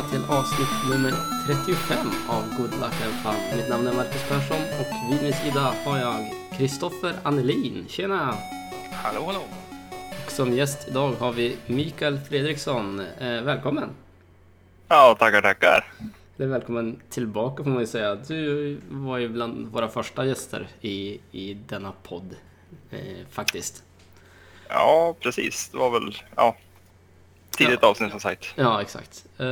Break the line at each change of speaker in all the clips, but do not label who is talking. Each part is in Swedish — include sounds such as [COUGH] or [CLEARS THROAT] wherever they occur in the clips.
välkomna till avsnitt nummer 35 av Good Luck and Fun. Mitt namn är Marcus Persson och vid min sida har jag Kristoffer Annelin. Tjena!
Hallå, hallå!
Och som gäst idag har vi Mikael Fredriksson. Eh, välkommen!
Ja, tackar, tackar.
Välkommen tillbaka får man ju säga. Du var ju bland våra första gäster i, i denna podd, eh, faktiskt.
Ja, precis. Det var väl ja, tidigt
Ja.
avsnitt som sagt.
Ja, exakt. Eh,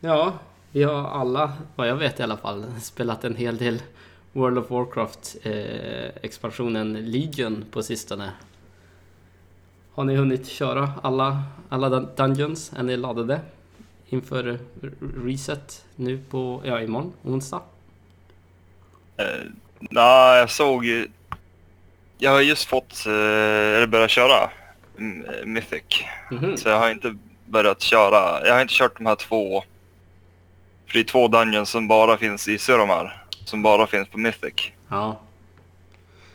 ja, vi har alla, vad jag vet i alla fall, spelat en hel del World of Warcraft eh, Legion på sistone. Har ni hunnit köra alla, alla dun- Dungeons? Är ni laddade inför reset nu på, ja imorgon, onsdag?
Eh, Nej, jag såg ju... Jag har just fått, eh, eller börjat köra mm, Mythic.
Mhm.
Så jag har inte börjat köra. Jag har inte kört de här två. För det är två dungeons som bara finns i Suramar. Som bara finns på Mythic.
Ja,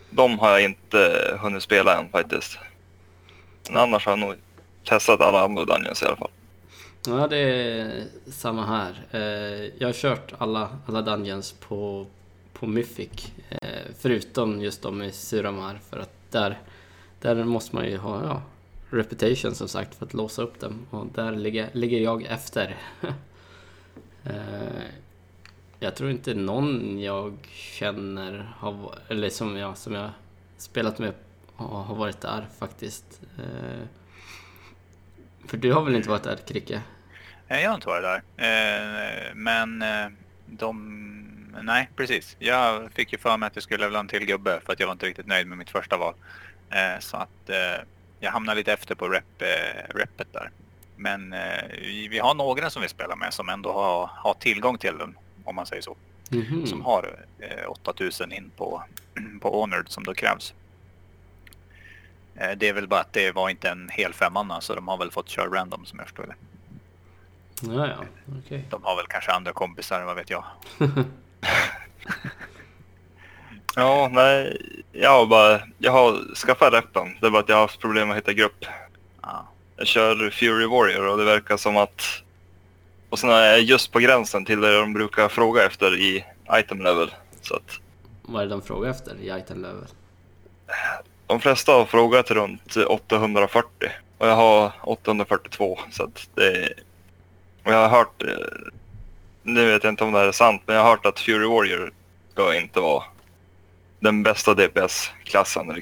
De har jag inte hunnit spela än faktiskt. Men annars har jag nog testat alla andra dungeons i alla fall.
Ja, det är samma här. Eh, Jag har kört alla, alla Dungeons på, på Mythic. eh, Förutom just de i Suramar. För att där, där måste man ju ha ja, reputation som sagt för att låsa upp dem. Och där ligger, ligger jag efter. [LAUGHS] Eh, jag tror inte någon jag känner har, eller som jag, som jag spelat med har har varit där faktiskt. Eh, för du har väl inte varit där Kricke?
Nej, jag har inte varit där. Eh, men de... Nej, precis. Jag fick ju för mig att jag skulle levla en till gubbe för att jag var inte riktigt nöjd med mitt första val. Så att jag hamnade lite efter på rep, eh, repet där. Men eh, vi, vi har några som vi spelar med som ändå har, har tillgång till den, om man säger så.
Mhm.
Som har eh, 8000 in på, [CLEARS THROAT] på Honored som då krävs. Eh, det är väl bara att det var inte en hel femmanna så de har väl fått köra random som jag förstår det.
Ja, ja, okej.
De har väl kanske andra kompisar, vad vet jag. [LAUGHS]
Ja, nej. Jag har bara... Jag har skaffat reppen. Det är bara att jag har haft problem att hitta grupp.
Ja.
Jag kör Fury Warrior och det verkar som att... Och sen är jag just på gränsen till det de brukar fråga efter i item level. Så att
Vad är det de frågar efter i item level?
de flesta har frågat runt 840 och jag har 842 så att det och jag har hört eh, nu vet jag inte om det här är sant men jag har hört att Fury Warrior ska inte vara den bästa DPS-klassen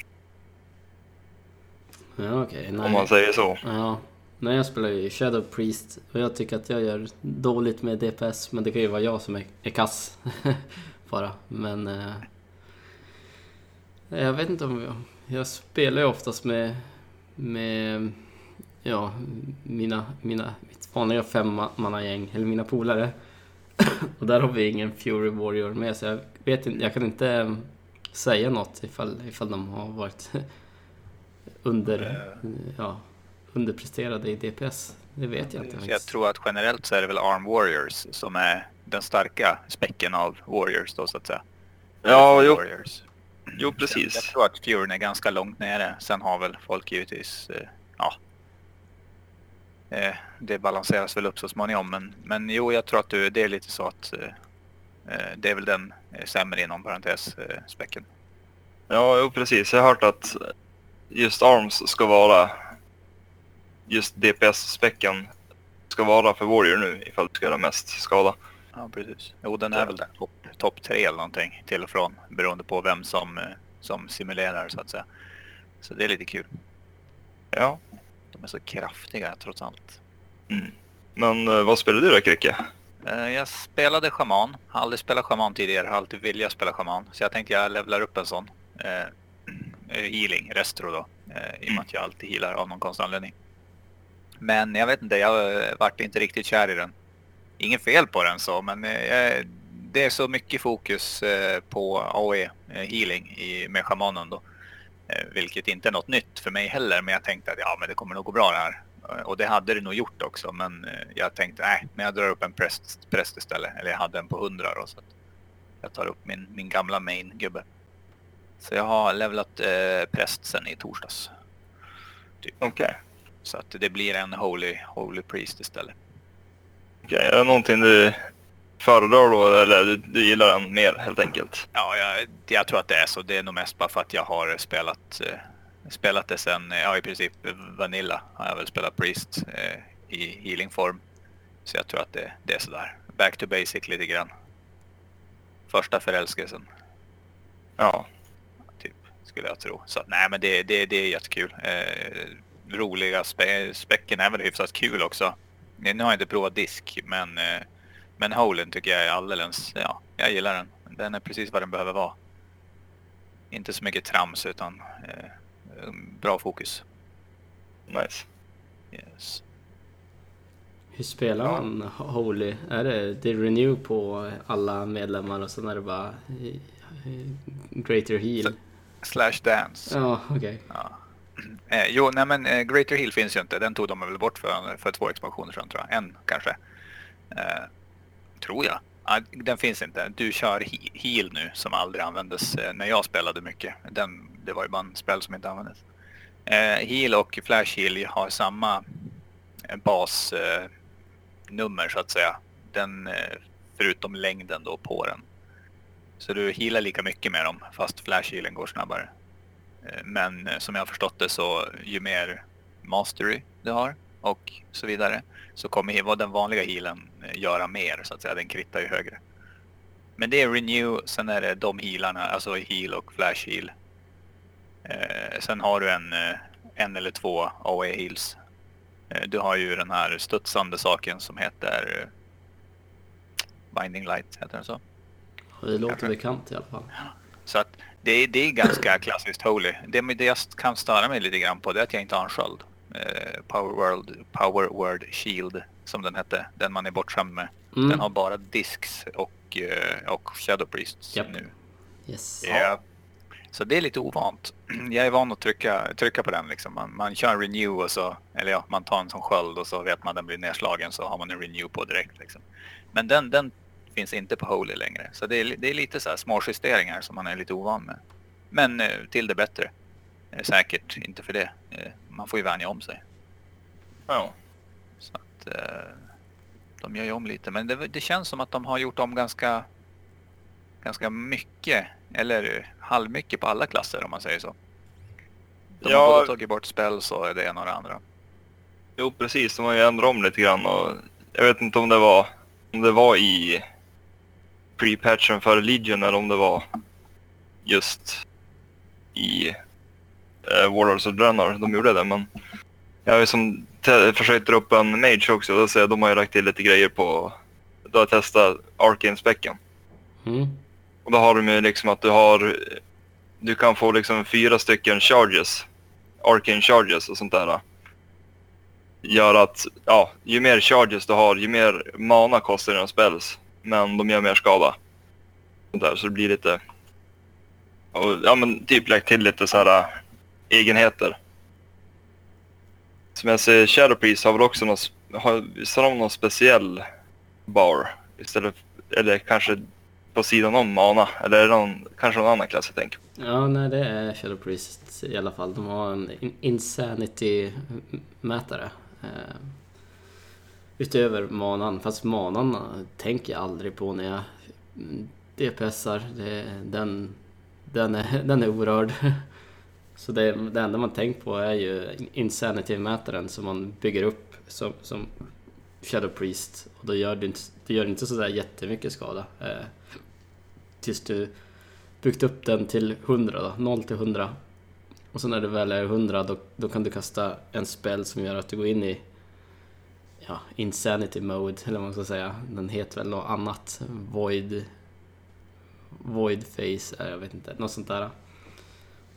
Ja, okej.
om man säger så.
Ja. Nej, jag spelar ju Shadow Priest och jag tycker att jag gör dåligt med DPS, men det kan ju vara jag som är, är kass. [LAUGHS] Bara. Men... Eh, jag vet inte om jag... Jag spelar ju oftast med... Med... Ja, mina... mina mitt vanliga femmannagäng, eller mina polare. [LAUGHS] och där har vi ingen Fury Warrior med, så jag vet inte... Jag kan inte säga något ifall, ifall de har varit [LAUGHS] under... Ja, underpresterade i DPS. Det vet jag inte.
Så jag tror att generellt så är det väl Arm Warriors som är den starka späcken av Warriors då så att säga.
Ja, jo,
Warriors.
jo
Jag
precis.
tror att Furyn är ganska långt nere. Sen har väl folk givetvis, eh, ja. Eh, det balanseras väl upp så småningom. Men, men jo, jag tror att du, det är lite så att eh, eh, det är väl den eh, sämre inom parentes eh, späcken.
Ja, jo, precis. Jag har hört att just ARMS ska vara just DPS-späcken ska vara för Warrior nu ifall du ska göra mest skada.
Ja, precis. Jo, den är väl där topp top tre eller någonting till och från beroende på vem som, eh, som simulerar så att säga. Så det är lite kul.
Ja.
De är så kraftiga trots allt.
Mm. Men eh, vad spelar du då, Kricke?
Eh, jag spelade schaman. Har aldrig spelat schaman tidigare. Har alltid velat spela schaman. Så jag tänkte jag levlar upp en sån. Eh, eh, healing, restro då. Eh, I och med att jag alltid healar av någon konstig anledning. Men jag vet inte, jag eh, vart inte riktigt kär i den. Inget fel på den så, men eh, det är så mycket fokus eh, på AOE eh, healing i, med schamanen då. Eh, Vilket inte är något nytt för mig heller, men jag tänkte att ja, men det kommer nog gå bra det här. Eh, Och det hade det nog gjort också, men eh, jag tänkte nej, men jag drar upp en präst, präst istället. Eller jag hade en på 100 då, så att jag tar upp min, min gamla main-gubbe. Så jag har levlat eh, präst sen i torsdags.
Okej.
Så att det blir en Holy, holy Priest istället.
Okej, är det någonting du föredrar då eller du, du gillar den mer helt enkelt?
Ja, jag, jag tror att det är så. Det är nog mest bara för att jag har spelat, eh, spelat det sen, eh, ja i princip Vanilla har jag väl spelat Priest eh, i healingform. Så jag tror att det, det är sådär. Back to basic lite grann. Första förälskelsen,
Ja.
typ, skulle jag tro. Så nej men det, det, det är jättekul. Eh, roliga spe, späcken är väl hyfsat kul också. Nu har jag inte provat disk, men, eh, men Holen tycker jag är alldeles, ja, jag gillar den. Den är precis vad den behöver vara. Inte så mycket trams utan eh, bra fokus.
Nice.
Yes.
Hur spelar
Ja.
man Holy? Är det, det är renew på alla medlemmar och sen är det bara eh, Greater Heal?
Slash Dance.
Ja, okej.
Ja. [CLEARS THROAT] Eh, jo, nej men eh, Greater Heal finns ju inte. Den tog de väl bort för, för två expansioner sedan tror jag. En kanske. Eh, tror jag. Ah, den finns inte. Du kör he- Heal nu som aldrig användes eh, när jag spelade mycket. Den, det var ju bara en spel som inte användes. Eh, heal och Flash Heal har samma basnummer eh, eh så att säga. Den, eh, förutom längden då på den. Så du healar lika mycket med dem fast Flash Healen går snabbare. Eh, Men eh, som jag har förstått det så ju mer mastery du har och så vidare så kommer vad den vanliga healen eh, göra mer så att säga. Den krittar ju högre. Men det är renew, sen är det de healarna, alltså heal och flash heal. Eh, sen har du en, eh, en eller två AOE heals. Eh, du har ju den här studsande saken som heter eh, Binding Light, heter den så?
Det låter
Kanske.
bekant i alla fall.
Så att det, är- det är ganska [CLEARS THROAT] klassiskt Holy. Det, det jag kan störa mig lite grann på det är att jag inte har en sköld. Eh, Power, World, Power Word Shield som den hette. Den man är bortskämd med.
Mm.
Den har bara disks och, eh, och Shadow Priests
Japp.
nu.
Yes.
Ja. Så det är lite ovant. [CLEARS THROAT] Jag är van att trycka, trycka på den liksom. Man, man kör en renew och så, eller ja, man tar en som sköld och så vet man att den blir nedslagen så har man en renew på direkt liksom. Men den, den finns inte på Holy längre. Så det är, det är lite så här små justeringar som man är lite ovan med. Men eh, till det bättre. Eh, säkert inte för det. Eh, man får ju vänja om sig.
Ja.
Så att, de gör ju om lite. Men det, det känns som att de har gjort om ganska, ganska mycket. Eller halvmycket på alla klasser om man säger så. De
Ja.
har både tagit bort spel så är det ena och det andra.
Jo, precis. De har ju ändrat om lite grann och jag vet inte om det var, om det var i pre-patchen för Legion eller om det var just i uh, Warlords of Draenor de gjorde det. Men jag har ju som försökt dra upp en Mage också. Då ser jag, de har ju lagt till lite grejer på... Då har jag testat Arcane-späcken.
Mm.
Och då har de ju liksom att du har... Du kan få liksom fyra stycken charges. Arcane charges och sånt där. Gör att, ja, ju mer charges du har, ju mer mana kostar dina spells. Men de gör mer skada. Sånt där, så det blir lite... Och, ja men typ lägg till lite så här äh, egenheter. Som jag ser, Shadow Priest har väl också någon, har, visst har de någon speciell bar? Istället, eller kanske på sidan om mana. Eller är det någon, kanske någon annan klass jag tänker på.
Ja, nej det är Shadow Priest i alla fall. De har en Insanity-mätare. Eh, utöver manan. Fast manan tänker jag aldrig på när jag mm, DPSar. Det, den, den, är, [LAUGHS] den är orörd. [LAUGHS] Så det, det enda man tänker på är ju Insanity-mätaren som man bygger upp som, som Shadow Priest. Och då gör det inte, det gör inte sådär jättemycket skada. Eh, tills du byggt upp den till 100 då, 0 till 100. Och sen när du väl är 100 då, då kan du kasta en spel som gör att du går in i ja, Insanity mode, eller vad man ska säga. Den heter väl något annat. Void... Void face, äh, jag vet inte, något sånt där.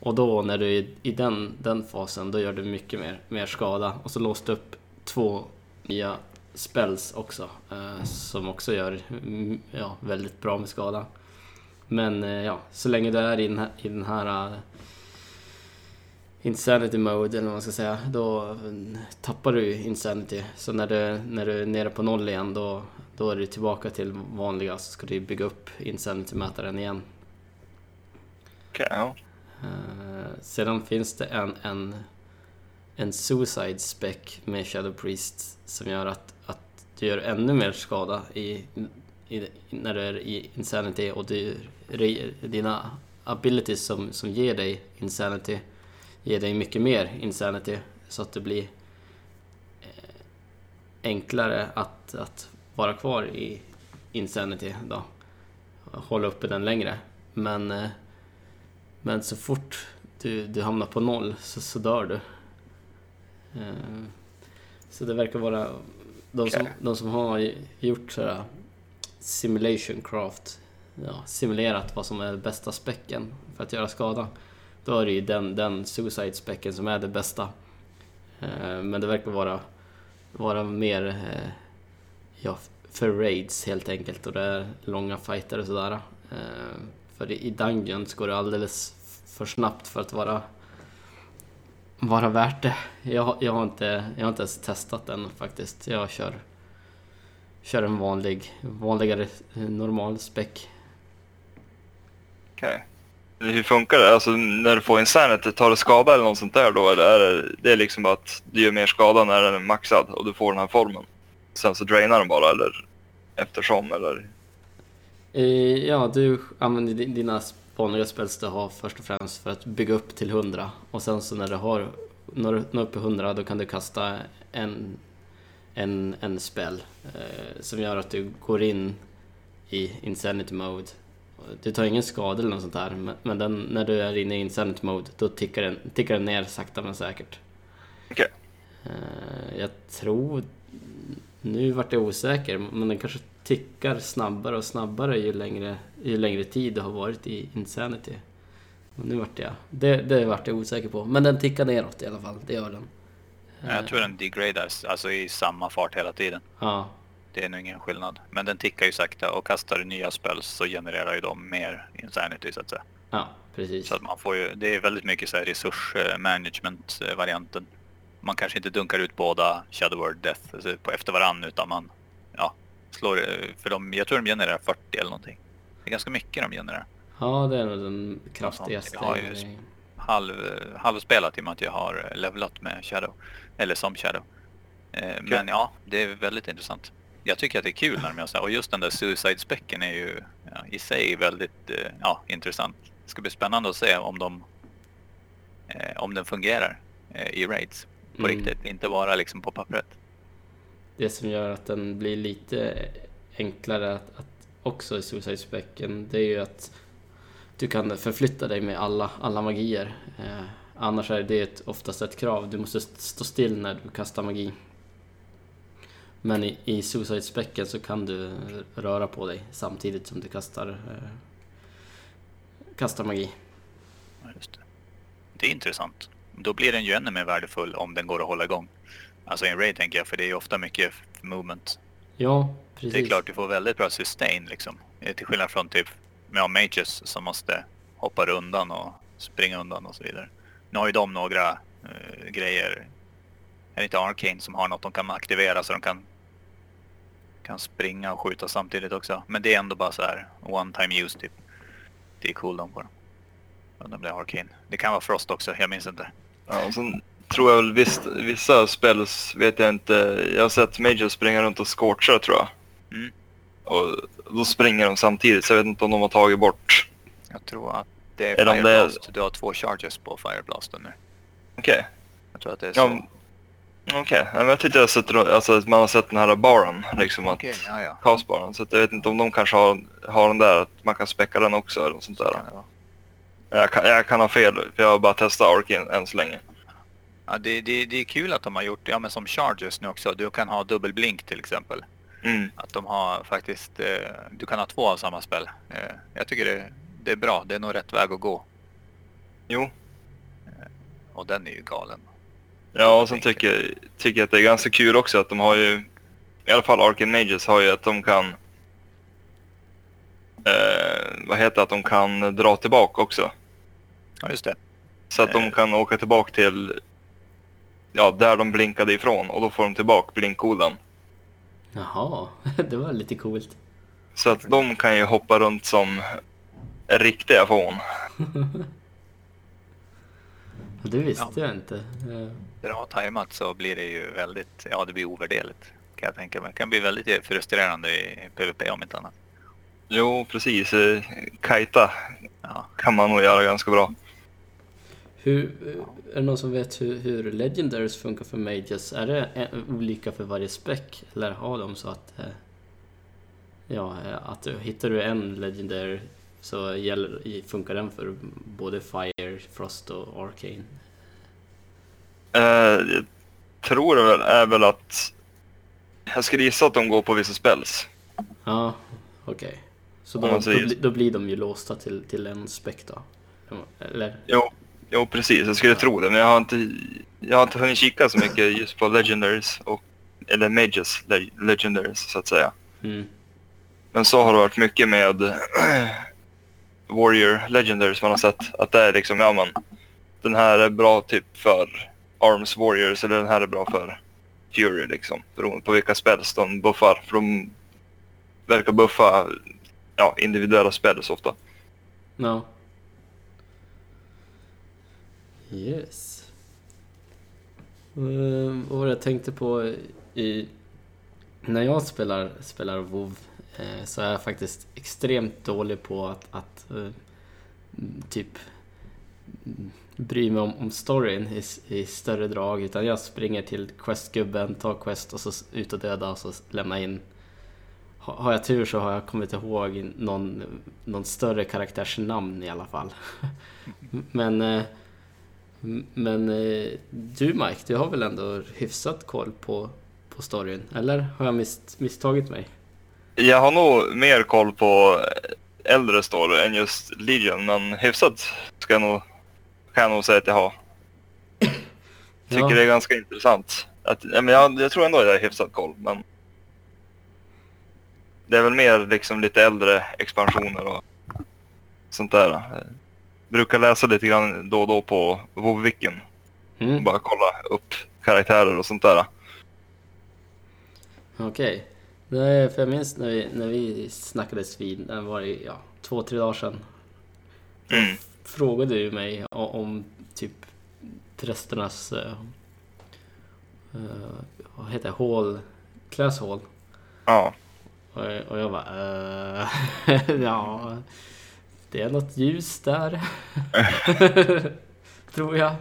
Och då när du är i- den, den fasen, då gör du mycket mer, mer skada. Och så låste upp två nya spells också, eh, som också gör mm, ja, väldigt bra med skada. Men eh, ja, så länge du är i den här, i den här uh, Insanity mode eller vad man ska säga, då eh, tappar du Insanity. Så när du, när du är nere på noll igen då, då är du tillbaka till vanliga så ska du bygga upp Insanity-mätaren igen.
Okej, ja.
Eh, sedan finns det en, en, en Suicide spec med Shadow Priest som gör att, att du gör ännu mer skada i, i, när du är i Insanity och du, dina abilities som, som ger dig Insanity ger dig mycket mer Insanity så att det blir eh, enklare att, att vara kvar i Insanity då. Hålla uppe den längre. Men, eh, men så fort du, du hamnar på noll så, så dör du. Eh, så det verkar vara de som, de som har gjort sådär simulation craft, ja, simulerat vad som är bästa späcken för att göra skada. Då är det ju den, den suicide späcken som är det bästa. Eh, men det verkar vara, vara mer eh, ja, för raids helt enkelt och det är långa fighter och sådär. Eh, för i Dungeons går det alldeles för snabbt för att vara vara värt det. Jag, jag, har inte, jag har inte ens testat den faktiskt. Jag kör, kör en vanlig, vanligare eh, normal späck.
Okej. Okay. Hur funkar det? Alltså när du får insanity, tar det skada eller något sånt där då? Eller är det, det är liksom bara att du gör mer skada när den är maxad och du får den här formen? Sen så drainar den bara eller eftersom eller?
Eh, ja, du använder dina vanliga spels du har först och främst för att bygga upp till 100 och sen så när du har när du når upp till 100 då kan du kasta en, en, en spel eh, som gör att du går in i Insanity Mode. Du tar ingen skada eller något sånt där men, men den, när du är inne i Insanity Mode då tickar den, tickar den ner sakta men säkert.
Okej.
Okay. Eh, jag tror... Nu vart jag osäker men den kanske tickar snabbare och snabbare ju längre, ju längre tid det har varit i Insanity. Och nu vart jag... Det, det vart jag osäker på. Men den tickar neråt i alla fall, det gör den.
Jag tror den degradas, alltså i samma fart hela tiden.
Ja.
Det är nog ingen skillnad. Men den tickar ju sakta och kastar du nya spells så genererar ju de mer Insanity så att säga.
Ja, precis.
Så att man får ju, det är väldigt mycket så här resursmanagement-varianten. Man kanske inte dunkar ut båda Shadow Word Death alltså på efter varann utan man ja, slår, för de, jag tror de genererar 40 eller någonting. Det är ganska mycket de genererar.
Ja, det är nog den kraftigaste.
Jag har ju halv, halvspelat i och med att jag har levlat med Shadow. Eller som Shadow. Eh, men ja, det är väldigt intressant. Jag tycker att det är kul när de gör så här. Och just den där Suicide-späcken är ju ja, i sig väldigt eh, ja, intressant. Det ska bli spännande att se om de eh, om den fungerar eh, i raids på mm. riktigt. Inte bara liksom på pappret
det som gör att den blir lite enklare att, att också i Suicide Specken, det är ju att du kan förflytta dig med alla, alla magier. Eh, annars är det ett, oftast ett krav, du måste stå still när du kastar magi. Men i, i Suicide Specken så kan du röra på dig samtidigt som du kastar, eh, kastar magi.
Ja, just det. det är intressant. Då blir den ju ännu mer värdefull om den går att hålla igång. Alltså i en raid tänker jag, för det är ju ofta mycket movement.
Ja, precis.
Det är klart du får väldigt bra sustain liksom. Eh, till skillnad från typ med mages som måste hoppa undan och springa undan och så vidare. Nu har ju de några uh, grejer. Är det inte Arcane som har något de kan aktivera så de kan kan springa och skjuta samtidigt också. Men det är ändå bara så här one time use typ. Det är cooldown på dem. Undrar om det är Arcane. Det kan vara Frost också, jag minns inte.
Ja, och sen tror jag väl visst, vissa spells vet jag inte. Jag har sett Major springa runt och scorcha tror jag.
Mm.
Och då springer de samtidigt så jag vet inte om de har tagit bort.
Jag tror att det är, är Fireblast. Det... Du har två charges på Fireblasten nu.
Okej. Okay.
Jag tror att det är så. Ja,
Okej, okay. ja, jag tyckte jag sett, alltså, man har sett den här baren, liksom
okay. att, ja, ja.
castbaren. Så jag vet inte om de kanske har, har den där, att man kan späcka den också eller något sånt där.
Ja,
jag, kan, jag kan ha fel, för jag har bara testat Arkin än så länge.
Ja, det, det, det är kul att de har gjort ja men som Chargers nu också. Du kan ha dubbelblink till exempel.
Mm.
Att de har faktiskt, eh, du kan ha två av samma spel. Eh, jag tycker det, det är bra, det är nog rätt väg att gå.
Jo.
Eh, och den är ju galen.
Ja, och sen tycker, tycker jag att det är ganska kul också att de har ju, i alla fall Arcane Mages har ju att de kan, eh, vad heter det, att de kan dra tillbaka också.
Ja, just det.
Så att de eh. kan åka tillbaka till ja, där de blinkade ifrån och då får de tillbaka blinkkoden.
Jaha, [LAUGHS] det var lite coolt.
Så att de kan ju hoppa runt som riktiga fån. [LAUGHS]
det visste ja. jag inte.
Bra tajmat så blir det ju väldigt, ja det blir ovärderligt. Kan jag tänka mig. Det kan bli väldigt frustrerande i PVP om inte annat.
Jo, precis. Eh, Kajta
Ja.
kan man nog göra ganska bra.
Hur, är det någon som vet hur, hur Legendaries funkar för Mages? Är det en- olika för varje spec? Eller har de så att... eh, Ja, eh, att du- hittar du en Legendary så gäller, funkar den för både Fire, Frost och Arcane?
Eh, jag tror väl är väl att... Jag skulle gissa att de går på vissa spells.
Ja, okej. Så
Om
då, då, då blir de ju låsta till, till en spec då? Eller?
Jo, jo, precis. Jag skulle tro det. Men jag har inte, jag har inte hunnit kika så mycket just på Legendaries. Och, eller Mages le- Legendaries, så att säga.
Mm.
Men så har det varit mycket med [CLEARS THROAT] Warrior Legendaries man har sett. Att det är liksom, ja men. Den här är bra typ för Arms Warriors eller den här är bra för Fury liksom. Beroende på vilka spells de buffar. För de verkar buffa ja, individuella spells ofta.
No. Yes. Uh, vad var det jag tänkte på i... När jag spelar, spelar WoW eh, Eh, så är jag faktiskt extremt dålig på att, att eh, mm, typ mm, bry mig om, om storyn i, i större drag utan jag springer till questgubben, tar quest och så ut och döda och så lämna in Har jag tur så har jag kommit ihåg någon, någon större karaktärs namn i alla fall. [LAUGHS] Men, eh, men du Mike, du har väl ändå hyfsat koll på, på storyn? Eller har jag miss, misstagit mig?
Jag har nog mer koll på äldre story än just Legion, men hyfsat ska jag nog, kan jag nog säga att jag har. [CLEARS THROAT] Tycker
Ja.
det är ganska intressant. Att, men jag, jag tror ändå att jag har hyfsat koll, men det är väl mer liksom lite äldre expansioner och sånt där. Jag brukar läsa lite grann då och då på WoW-wikin.
Mm.
Bara kolla upp karaktärer och sånt där.
Okej. Nej, för jag minns när vi, när vi snackades vid, det var det ja, två, tre dagar sedan.
Mm.
Frågade du mig om typ prästernas, eh, vad heter det, class hall.
Ja.
Och, och jag bara, eh, [LAUGHS] ja, det är något ljus där. [LAUGHS] [LAUGHS] Tror jag.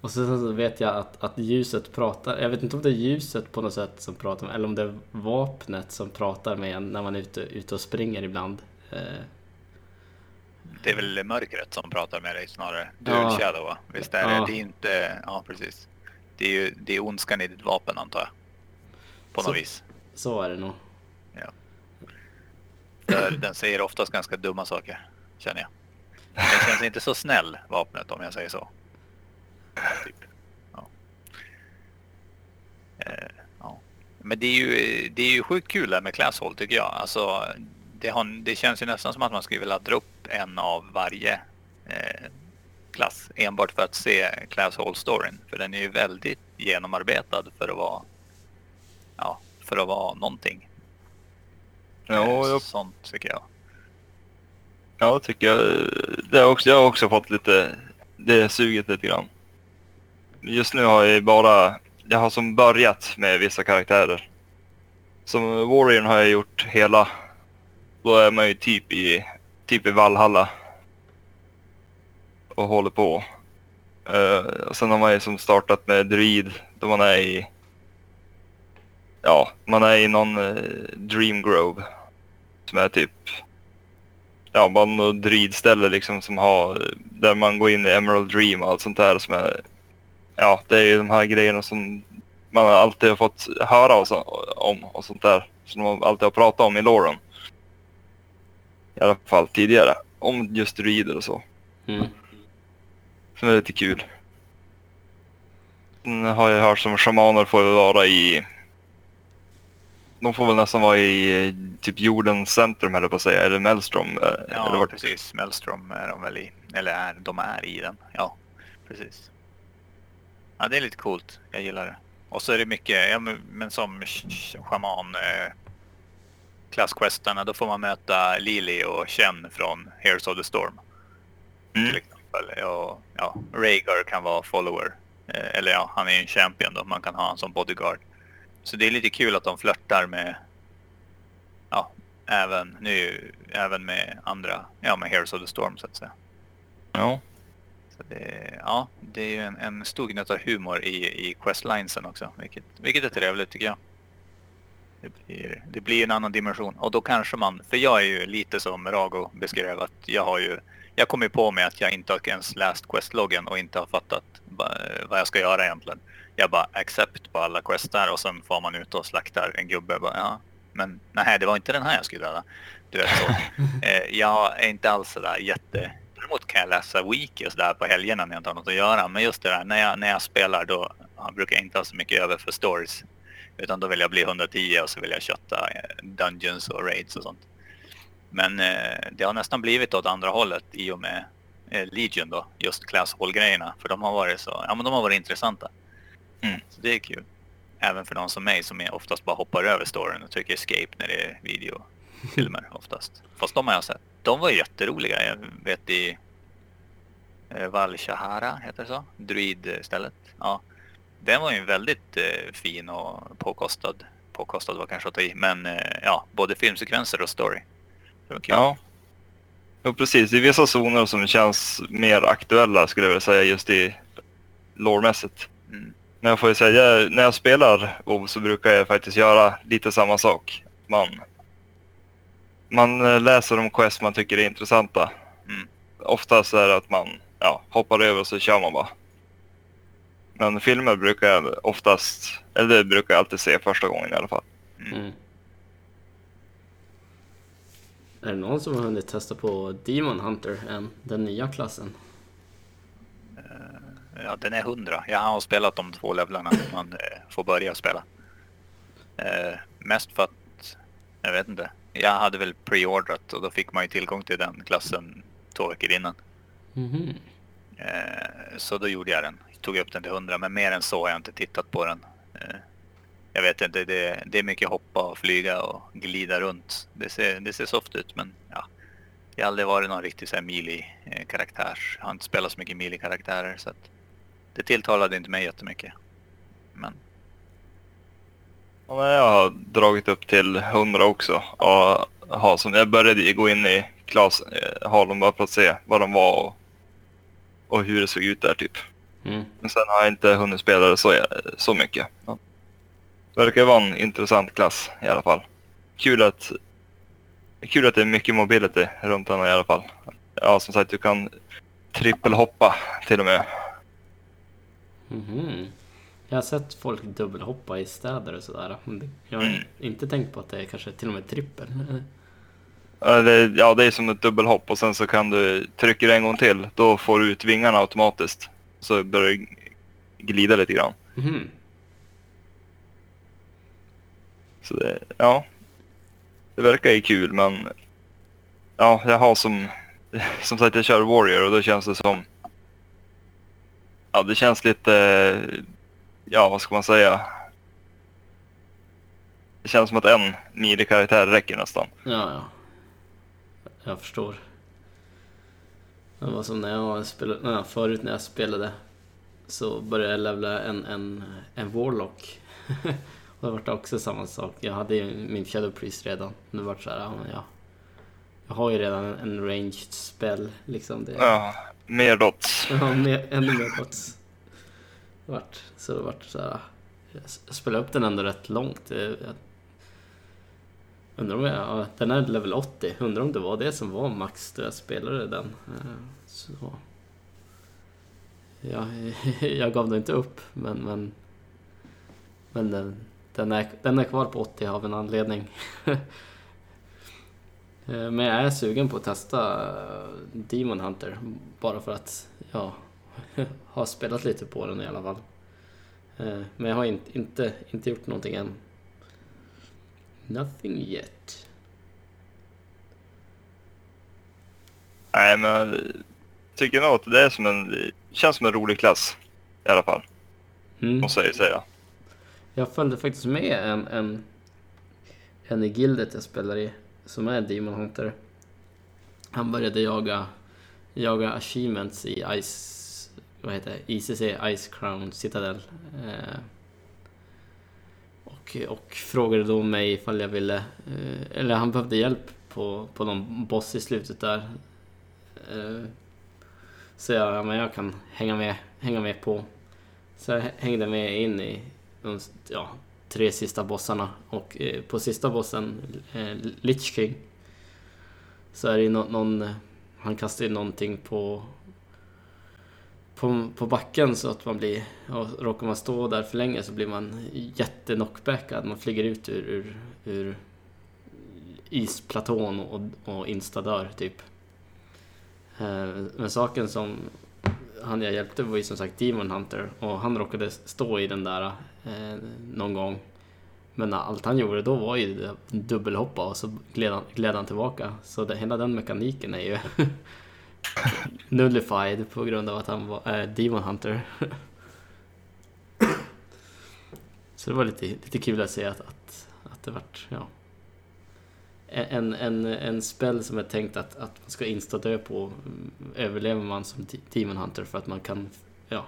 Och sen så vet jag att, att ljuset pratar, jag vet inte om det är ljuset på något sätt som pratar med, eller om det är vapnet som pratar med en när man är ute, ute och springer ibland. Eh,
Det är väl mörkret som pratar med dig snarare. Du
Ja.
Shadow va? Visst är det?
Ja.
Det är inte... Ja, precis. Det är ju det är ondskan i ditt vapen antar jag. På
Så-
något vis.
så är det nog.
För den säger oftast ganska dumma saker, känner jag. Den känns inte så snäll, vapnet, om jag säger så. Typ. Ja. Eh, ja. Men det är, ju, det är ju sjukt kul det här med Classhall tycker jag. Alltså, det, har, det känns ju nästan som att man skulle vilja dra upp en av varje eh, klass enbart för att se Classhall-storyn. För den är ju väldigt genomarbetad för att vara, ja, för att vara någonting.
Ja,
Eh,
jag
Sånt tycker jag.
Ja, tycker jag. Det har också, jag har också fått lite, det suget lite grann. Just nu har jag bara, jag har som börjat med vissa karaktärer. Som Warrior har jag gjort hela, då är man ju typ i, typ i Valhalla. Och håller på. Uh, sen har man ju som startat med Druid, då man är i, ja, man är i någon uh, Dream Grove. Som är typ ja, bara något druidställe liksom som har, eh, där man går in i Emerald Dream och allt sånt där som är, ja det är ju de här grejerna som man alltid har fått höra och så, om och sånt där. Som de alltid har pratat om i Lauren. I alla fall tidigare. Om just druider och så.
Mm.
Som är lite kul. Sen har jag hört som shamaner får vara i de får väl nästan vara i typ jordens centrum eller på att säga, eller Maelstrom. eh, eller
Ja,
vart-
precis. Maelstrom är de väl i. Eller är, de är i den. Ja, precis. Ja, det är lite coolt. Jag gillar det. Och så är det mycket, ja, men, som shaman eh, klassquestarna, då får man möta Lily och Chen från Heroes of the Storm.
Mm.
Till exempel. Och, ja, Rhaegar kan vara follower. Eh, eller ja, han är ju en champion då. Man kan ha honom som bodyguard. så det är lite kul att de flörtar med, ja, även nu, även med andra, ja med Heroes of the Storm så att säga.
Ja.
Så det, ja, det är ju en, en stor gnutta humor i, i questlinesen också, vilket, vilket är trevligt tycker jag. Det blir, det blir en annan dimension och då kanske man, för jag är ju lite som Rago beskrev att jag har ju, jag kommer på mig att jag inte har ens läst questloggen och inte har fattat va- vad jag ska göra egentligen. Jag bara accept på alla questar och sen får man ut och slaktar en gubbe. Bara, ja, men nej, det var inte den här jag skulle döda. Du vet så. [LAUGHS] Eh, jag är inte alls sådär jätte... Däremot kan jag läsa wiki och sådär på helgerna när jag inte har något att göra. Men just det där, när jag, när jag spelar då brukar jag inte ha så mycket över för stories. Utan då vill jag bli 110 och så vill jag kötta eh, dungeons och raids och sånt. Men eh, det har nästan blivit åt andra hållet i och med eh, Legion då. Just class hall-grejerna. För de har varit så, ja men de har varit intressanta.
Mm.
Så det är kul. Även för de som mig som är oftast bara hoppar över storyn och trycker escape när det är videofilmer oftast. Fast de har jag sett. De var jätteroliga. Jag vet i eh, Valshahara, heter det så? Druid-stället. Ja. Den var ju väldigt eh, fin och påkostad. Påkostad var kanske att ta i. Men eh, ja, både filmsekvenser och story.
Ja. Jo, precis. Det är vissa zoner som känns mer aktuella skulle jag vilja säga just i lårmässigt.
Mm.
Men jag får ju säga, när jag spelar WoW så brukar jag faktiskt göra lite samma sak. Man, man eh, läser om quest man tycker är intressanta.
Mm.
Oftast är det att man ja, hoppar över och så kör man bara. Men filmer brukar jag oftast, eller det brukar jag alltid se första gången i alla fall.
Mm.
Mm. Är det någon som har hunnit testa på Demon Hunter än? Den nya klassen?
Ja, den är 100. Jag har spelat de två levlarna man eh, får börja spela. Eh, mest för att, jag vet inte. Jag hade väl preordrat och då fick man ju tillgång till den klassen två veckor innan. Eh, så då gjorde jag den. Tog upp den till 100 men mer än så har jag inte tittat på den. Eh, jag vet inte, det, det är mycket hoppa och flyga och glida runt. Det ser, det ser soft ut men ja. Jag har aldrig varit någon riktig här melee-karaktär. Jag har inte spelat så mycket melee-karaktärer så att det tilltalade inte mig jättemycket. Men
Ja, jag har dragit upp till 100 också. Och har som, jag började gå in i klass, eh, Harlem bara för att se vad de var och, och hur det såg ut där typ.
Mm.
Men sen har jag inte hunnit spela det så, så mycket. Ja. Verkar vara en intressant klass i alla fall. Kul att, kul att det är mycket mobility runt den i alla fall. Ja, som sagt, du kan trippelhoppa till och med.
Mhm. Jag har sett folk dubbelhoppa i städer och sådär. Men jag har inte tänkt på att det är kanske till och med trippel.
Ja, det, är som ett dubbelhopp och sen så kan du trycka en gång till. Då får du ut vingarna automatiskt. Så börjar det glida lite grann.
Mhm.
Så det, ja. Det verkar ju kul men ja, jag har som, som sagt jag kör Warrior och då känns det som ja, det känns lite, ja vad ska man säga? Det känns som att en midi-karaktär räcker nästan.
Ja, ja. Jag förstår. Det var som när jag spelade, nej, förut när jag spelade så började jag levla en, en, en Warlock. och [LAUGHS] det var också samma sak. Jag hade ju min Shadow Priest redan. Det var så här, ja, men. Jag har ju redan en, en ranged spell liksom. Det,
Ja, mer dots.
Ja, mer, ännu mer bots. Vart, så det vart så här. Jag spelade upp den ändå rätt långt. Jag, jag undrar om jag, den är level 80. Undrar om det var det som var max då jag spelade den. Eh, så. Ja, [LAUGHS] jag gav nog inte upp men, men, men den, den, är, den är kvar på 80 av en anledning. [LAUGHS] Eh, men jag är sugen på att testa eh, Demon Hunter bara för att ja [LAUGHS] har spelat lite på den i alla fall. Eh, Men jag har inte, inte, inte gjort någonting än. Nothing yet.
Nej men jag tycker nog att det är som en, känns som en rolig klass. I alla fall,
Mm.
måste jag säga.
Jag följde faktiskt med en, en, en i gildet jag spelar i som är Demon Hunter. Han började jaga, jaga achievements i Ice, vad heter det? ICC Ice Crown Citadel. Eh, och och, frågade då mig ifall jag ville, eh, eller han behövde hjälp på, på någon boss i slutet där. Eh, så jag, ja, men jag kan hänga med, hänga med på. Så jag hängde med in i de ja, tre sista bossarna och eh, på sista bossen, eh, Lich King, så är det någon, någon, han kastar ju någonting på på, på backen så att man blir, och råkar man stå där för länge så blir man jättenockbackad. Man flyger ut ur, ur, ur isplatån och, och instadör typ. Eh, men saken som han jag hjälpte var ju som sagt Demon Hunter och han råkade stå i den där eh, någon gång. Men allt han gjorde då var ju dubbelhoppa och så gled han, gled han tillbaka. Så det, hela den mekaniken är ju [LAUGHS] [LAUGHS] nullified på grund av att han var äh, Demon Hunter. så det var lite, lite kul att se att, att, att det vart, ja. En, en, en spel som är tänkt att, att man ska insta-dö på mm, överlever man som Demon Hunter för att man kan, ja,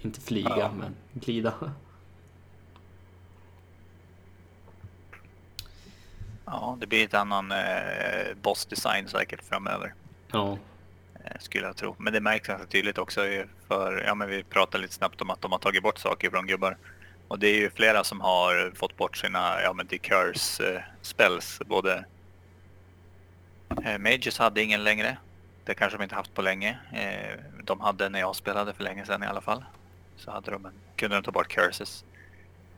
inte flyga ja. men glida.
Ja, det blir ett annan eh, boss-design säkert framöver.
Ja.
Eh, skulle jag tro. Men det märks ganska tydligt också för, ja men vi pratade lite snabbt om att de har tagit bort saker från gubbar. Och det är ju flera som har fått bort sina, ja men decurs eh, spells. Både eh, Mages hade ingen längre. Det kanske de inte haft på länge. Eh, de hade när jag spelade för länge sedan i alla fall. Så hade de en, kunde de ta bort curses.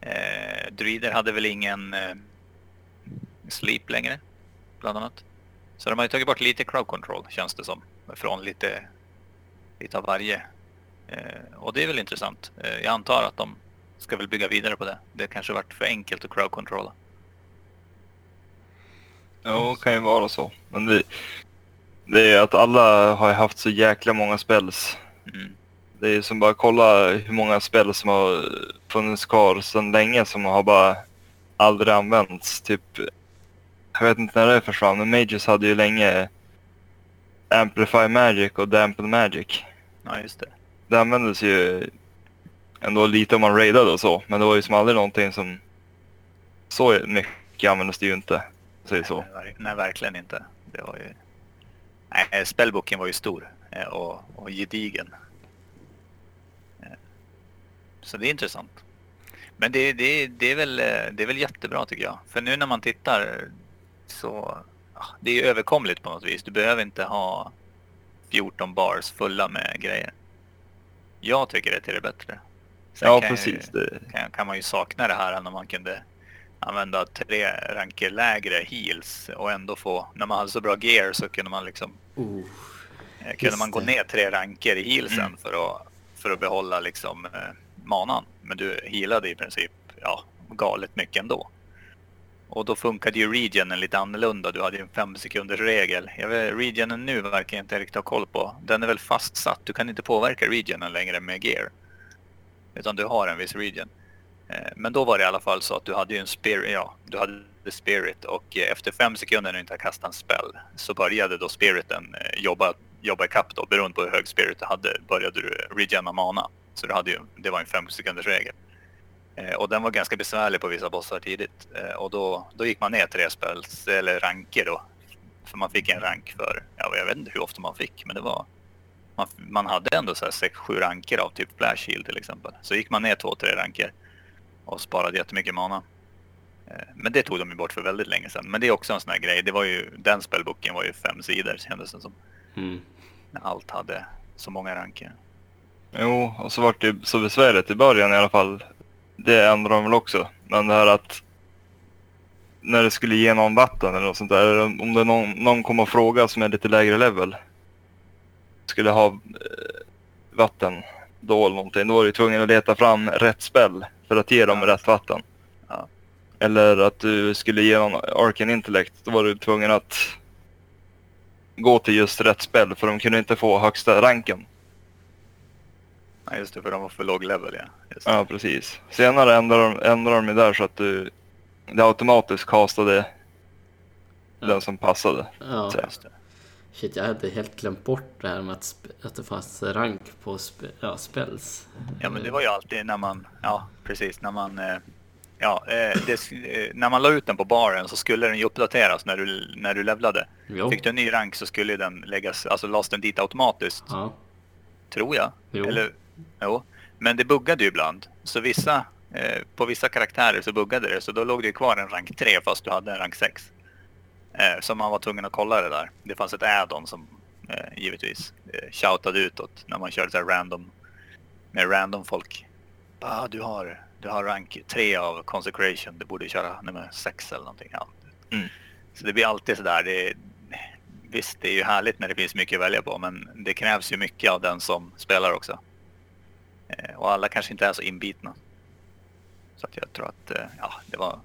Eh, Druider hade väl ingen eh, sleep längre, bland annat. Så de har ju tagit bort lite crowd control känns det som från lite, lite av varje. Eh, och det är väl intressant. Eh, jag antar att de ska väl bygga vidare på det. Det kanske varit för enkelt att crowd-controlla.
Ja, det kan ju vara så. Men det, det är att alla har haft så jäkla många spells. Mm. Det är som bara kolla hur många spel som har funnits kvar sedan länge som har bara aldrig använts. Typ, jag vet inte när det försvann, men Mages hade ju länge Amplify Magic och Dampen Magic.
Ja, just det.
Det användes ju ändå lite om man raidade och så, men det var ju som aldrig någonting som... Så mycket användes det ju inte, säger så.
Nej, nej, verkligen inte. Det var ju... Nej, spellboken var ju stor eh, och, och gedigen. Eh, så det är intressant. Men det, det, det, är väl, eh, det är väl jättebra tycker jag. För nu när man tittar så det är överkomligt på något vis. Du behöver inte ha 14 bars fulla med grejer. Jag tycker det är till det bättre.
Sen ja, kan precis.
Ju, kan, kan, man ju sakna det här när man kunde använda tre ranker lägre heals och ändå få, när man hade så bra gear så kunde man liksom uh, kunde man gå ner tre ranker i healsen mm. för, att, för att behålla liksom eh, manan. Men du healade i princip ja, galet mycket ändå. Och då funkade ju regionen lite annorlunda. Du hade ju en fem sekunders regel. Jag vet, regionen nu verkar jag inte riktigt ha koll på. Den är väl fastsatt. Du kan inte påverka regionen längre med gear. Utan du har en viss region. Eh, men då var det i alla fall så att du hade ju en spirit, ja, du hade spirit och eh, efter fem sekunder när du inte har kastat en spell så började då spiriten eh, jobba, jobba ikapp då. Beroende på hur hög spirit du hade började du regena mana. Så du hade ju, det var en fem sekunders regel. Eh, och den var ganska besvärlig på vissa bossar tidigt. Eh, och då, då gick man ner tre spels, eller ranker då. För man fick en rank för, ja, jag vet inte hur ofta man fick, men det var... Man, man hade ändå så här 6-7 ranker av typ Flash Shield till exempel. Så gick man ner 2-3 ranker och sparade jättemycket mana. Eh, men det tog de ju bort för väldigt länge sedan. Men det är också en sån här grej. Det var ju, den spelboken var ju fem sidor kändes det som. Mm. När allt hade så många ranker.
Jo, och så var det så besvärligt i början i alla fall det ändrar de väl också. Men det här att när det skulle ge någon vatten eller något sånt där. Om det någon, någon kommer och fråga som är lite lägre level. Skulle ha eh, vatten då eller någonting. Då var du tvungen att leta fram rätt spel för att ge dem ja. rätt vatten. Ja. Eller att du skulle ge någon Arken Intellect. Då var du tvungen att gå till just rätt spel för de kunde inte få högsta ranken.
Ja, just det, för de var för låg level ja.
Ja, precis. Senare ändrade de, ändrade de där så att du, det automatiskt castade ja. den som passade.
Ja, just det. Shit, jag hade helt glömt bort det här med att, att det fanns rank på spe, ja, spells.
Ja, men det var ju alltid när man, ja precis, när man, eh, Ja, eh, det, eh, när man la ut den på baren så skulle den ju uppdateras när du, när du levlade.
Jo.
Fick du en ny rank så skulle den läggas, alltså lades den dit automatiskt.
Ja.
Tror jag.
Jo.
Eller, jo. Men det buggade ju ibland. Så vissa, eh, på vissa karaktärer så buggade det. Så då låg det ju kvar en rank 3 fast du hade en rank 6. Eh, så man var tvungen att kolla det där. Det fanns ett add-on som eh, givetvis eh, shoutade utåt när man körde så här random med random folk. Ah, du har, du har rank 3 av consecration. Du borde köra nummer 6 eller någonting. Ja.
Mm.
Så det blir alltid sådär. Det, visst, det är ju härligt när det finns mycket att välja på, men det krävs ju mycket av den som spelar också. Eh, och alla kanske inte är så inbitna. Så att jag tror att eh, ja, det var,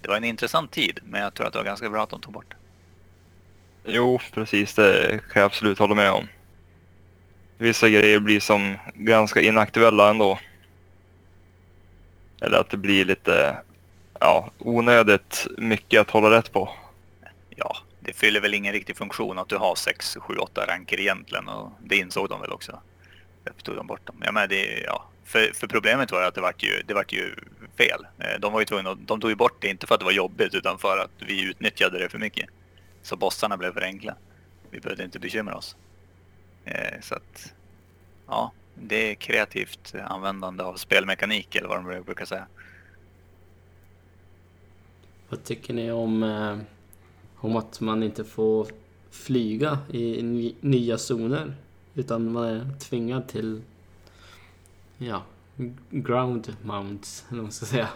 det var en intressant tid, men jag tror att det var ganska bra att de tog bort det.
Jo, precis. Det kan jag absolut hålla med om. Vissa grejer blir som ganska inaktuella ändå. Eller att det blir lite ja, onödigt mycket att hålla rätt på.
Ja, det fyller väl ingen riktig funktion att du har 6, 7, 8 ranker egentligen och det insåg de väl också. Därför tog de bort dem. Ja, men det, ja, för, för problemet var ju att det vart ju, det vart ju fel. Eh, de var ju tvungna, de tog ju bort det inte för att det var jobbigt utan för att vi utnyttjade det för mycket. Så bossarna blev för enkla. Vi behövde inte bekymra oss. Eh, så att, ja, det är kreativt användande av spelmekanik eller vad de brukar säga.
Vad tycker ni om, eh, om att man inte får flyga i nya zoner? Utan man är tvingad till ja, ground mounts, eller vad man ska säga.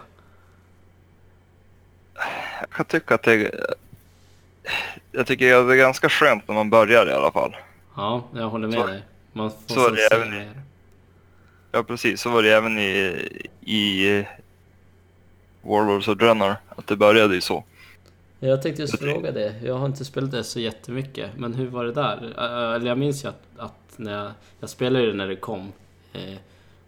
Jag kan tycka att det... Jag tycker att det är ganska skönt när man börjar i alla fall.
Ja, jag håller med
Så-
dig. Man får
så det även i-. Ja, precis. Så var det även i, i Warlords of Draenor. Att det började ju så.
Jag tänkte just fråga det. Jag har inte spelat det så jättemycket. Men hur var det där? Eller jag minns ju att, att när jag, jag spelade det när det kom. Eh,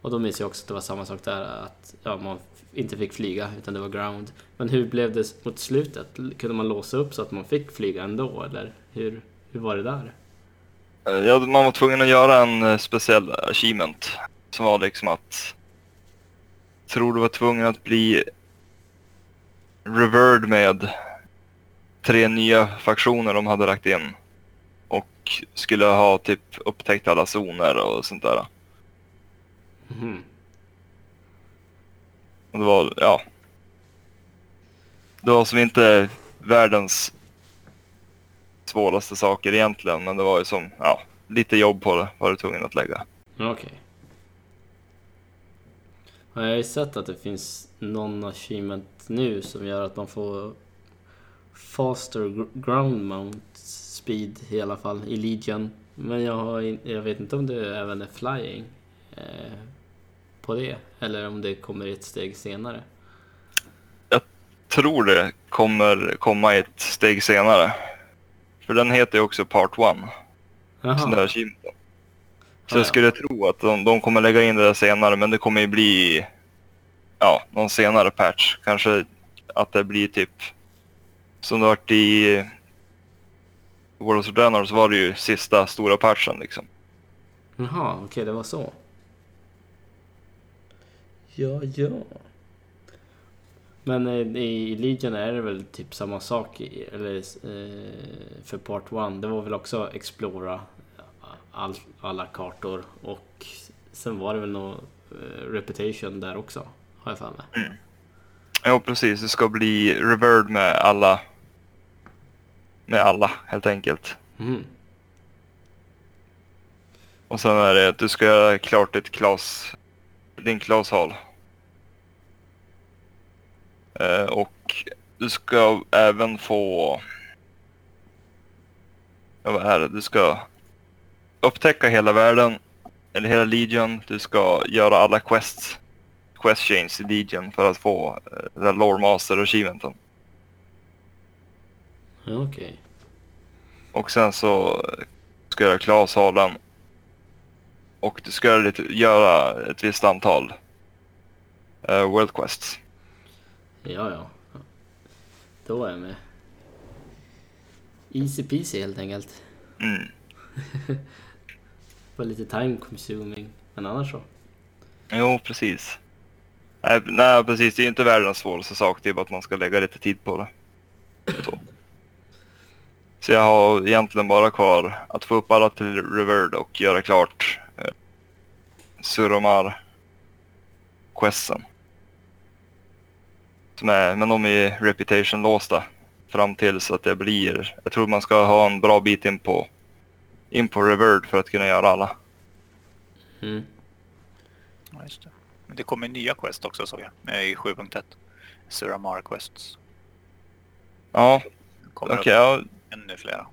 och då minns jag också att det var samma sak där. Att ja, man inte fick flyga utan det var ground. Men hur blev det mot slutet? Kunde man låsa upp så att man fick flyga ändå? Eller hur, hur var det där?
Eh, ja, man var tvungen att göra en eh, speciell achievement. Som var liksom att... Tror du var tvungen att bli revered med tre nya faktioner de hade lagt in. Och skulle ha typ upptäckt alla zoner och sånt där.
Mhm.
Och det var, ja. Det var som inte världens svåraste saker egentligen. Men det var ju som, ja, lite jobb på det var du tvungen att lägga.
Okej. Ja, Jag har ju sett att det finns någon achievement nu som gör att man får faster gr- ground mount speed i alla fall i Legion. Men jag, har, jag vet inte om det även är flying eh, på det. Eller om det kommer ett steg senare.
tror det kommer komma ett steg senare. För den heter ju också Part 1. Sån där achievement. Så
Ja, ja.
jag skulle tro att de, de kommer lägga in det där senare, men det kommer ju bli ja, någon senare patch. Kanske att det blir typ som det varit i World of Draenor så var det ju sista stora patchen liksom.
Jaha, okej det var så. Ja, ja. Men eh, i Legion är det väl typ samma sak, i, eller eh, för Part 1. Det var väl också Explora all, alla kartor och sen var det väl någon eh, Reputation där också, har jag för mig.
Ja precis, det ska bli revered med alla. Med alla helt enkelt.
Mhm.
Och sen är det att du ska göra klart ditt Klas, din Klashal. Eh, och du ska även få... Ja, vad är det? Du ska upptäcka hela världen, eller hela Legion. Du ska göra alla quests, quest chains i Legion för att få eh, den Lore Master achievementen.
Okej.
Och sen så ska jag göra Klashalen. Och du ska göra, lite, göra ett visst antal uh, World Quests.
Ja, ja. Då är jag med. Easy peasy helt enkelt.
Mm. [LAUGHS]
Var lite time consuming, men annars så.
Jo, precis. Nej, nej, precis. Det är ju inte världens svåraste sak. Det är bara att man ska lägga lite tid på det. Så. Så jag har egentligen bara kvar att få upp alla till Reverd och göra klart eh, Suromar questen. Som är, men de är reputation låsta fram till så att det blir, jag tror man ska ha en bra bit in på, in på Reverd för att kunna göra alla.
Mm.
Ja, just det. Men det kommer nya quest också såg jag i 7.1. Suramar quests.
Ja, okej. ja,
ännu flera.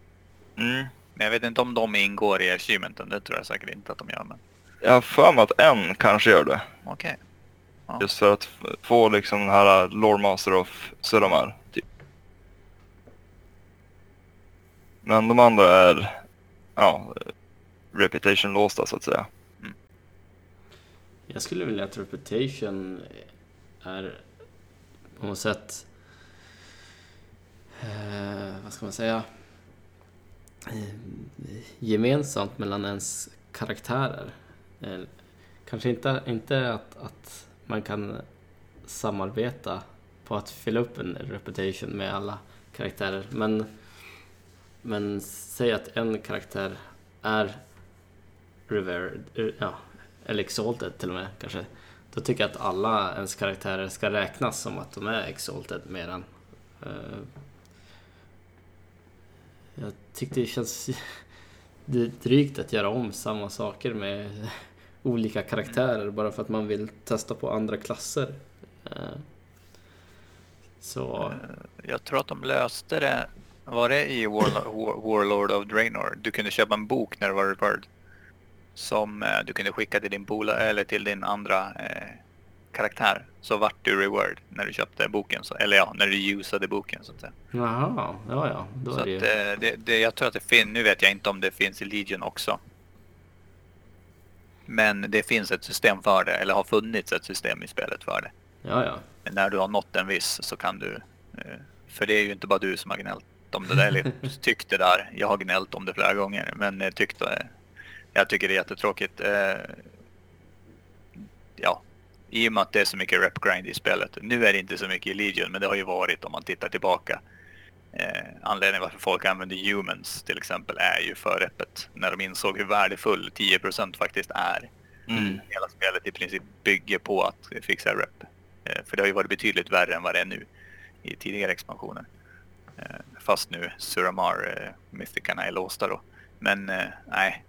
mm.
Men jag vet inte om de ingår i achievementen. Det tror jag säkert inte att de gör. Men
Jag har för mig att en kanske gör det.
okej. Ja.
Just för att få liksom den här Lord Master of Suramar. Typ. Men de andra är ja, reputation låsta så att säga.
Jag skulle vilja att Reputation är på något sätt... Eh, vad ska man säga? Eh, gemensamt mellan ens karaktärer. Eh, kanske inte, inte att, att man kan samarbeta på att fylla upp en reputation med alla karaktärer. Men, men säg att en karaktär är revered, eh, ja, eller exalted till och med kanske. Då tycker jag att alla ens karaktärer ska räknas som att de är exalted medan eh, jag tyckte det känns [LAUGHS] drygt att göra om samma saker med [LAUGHS] olika karaktärer bara för att man vill testa på andra klasser. Eh, så
eh, Jag tror att de löste det. Var det i Warlord, War- of Draenor? Du kunde köpa en bok när det var Bird Som eh, du kunde skicka till din bola eller till din andra eh, karaktär. Så vart du reward när du köpte boken. Så, eller ja, när du usade boken så att säga.
jaha, ja ja, då
Så
är
att,
det
eh, det, det, jag tror att det finns, nu vet jag inte om det finns i Legion också. Men det finns ett system för det, eller har funnits ett system i spelet för det.
Ja ja.
när du har nått en viss så kan du... eh, För det är ju inte bara du som har gnällt om det där, eller [LAUGHS] tyckt det där. Jag har gnällt om det flera gånger, men eh, tyckte... Jag tycker det är jättetråkigt. eh, Ja, i och med att det är så mycket rep grind i spelet. Nu är det inte så mycket i Legion, men det har ju varit om man tittar tillbaka. Eh, anledningen varför folk använder humans till exempel är ju för repet. När de insåg hur värdefull 10% faktiskt är.
Mm.
Hela spelet i princip bygger på att fixa rep. Eh, För det har ju varit betydligt värre än vad det är nu i tidigare expansioner. Eh, Fast nu Suramar, eh, är låsta då. Men eh, nej.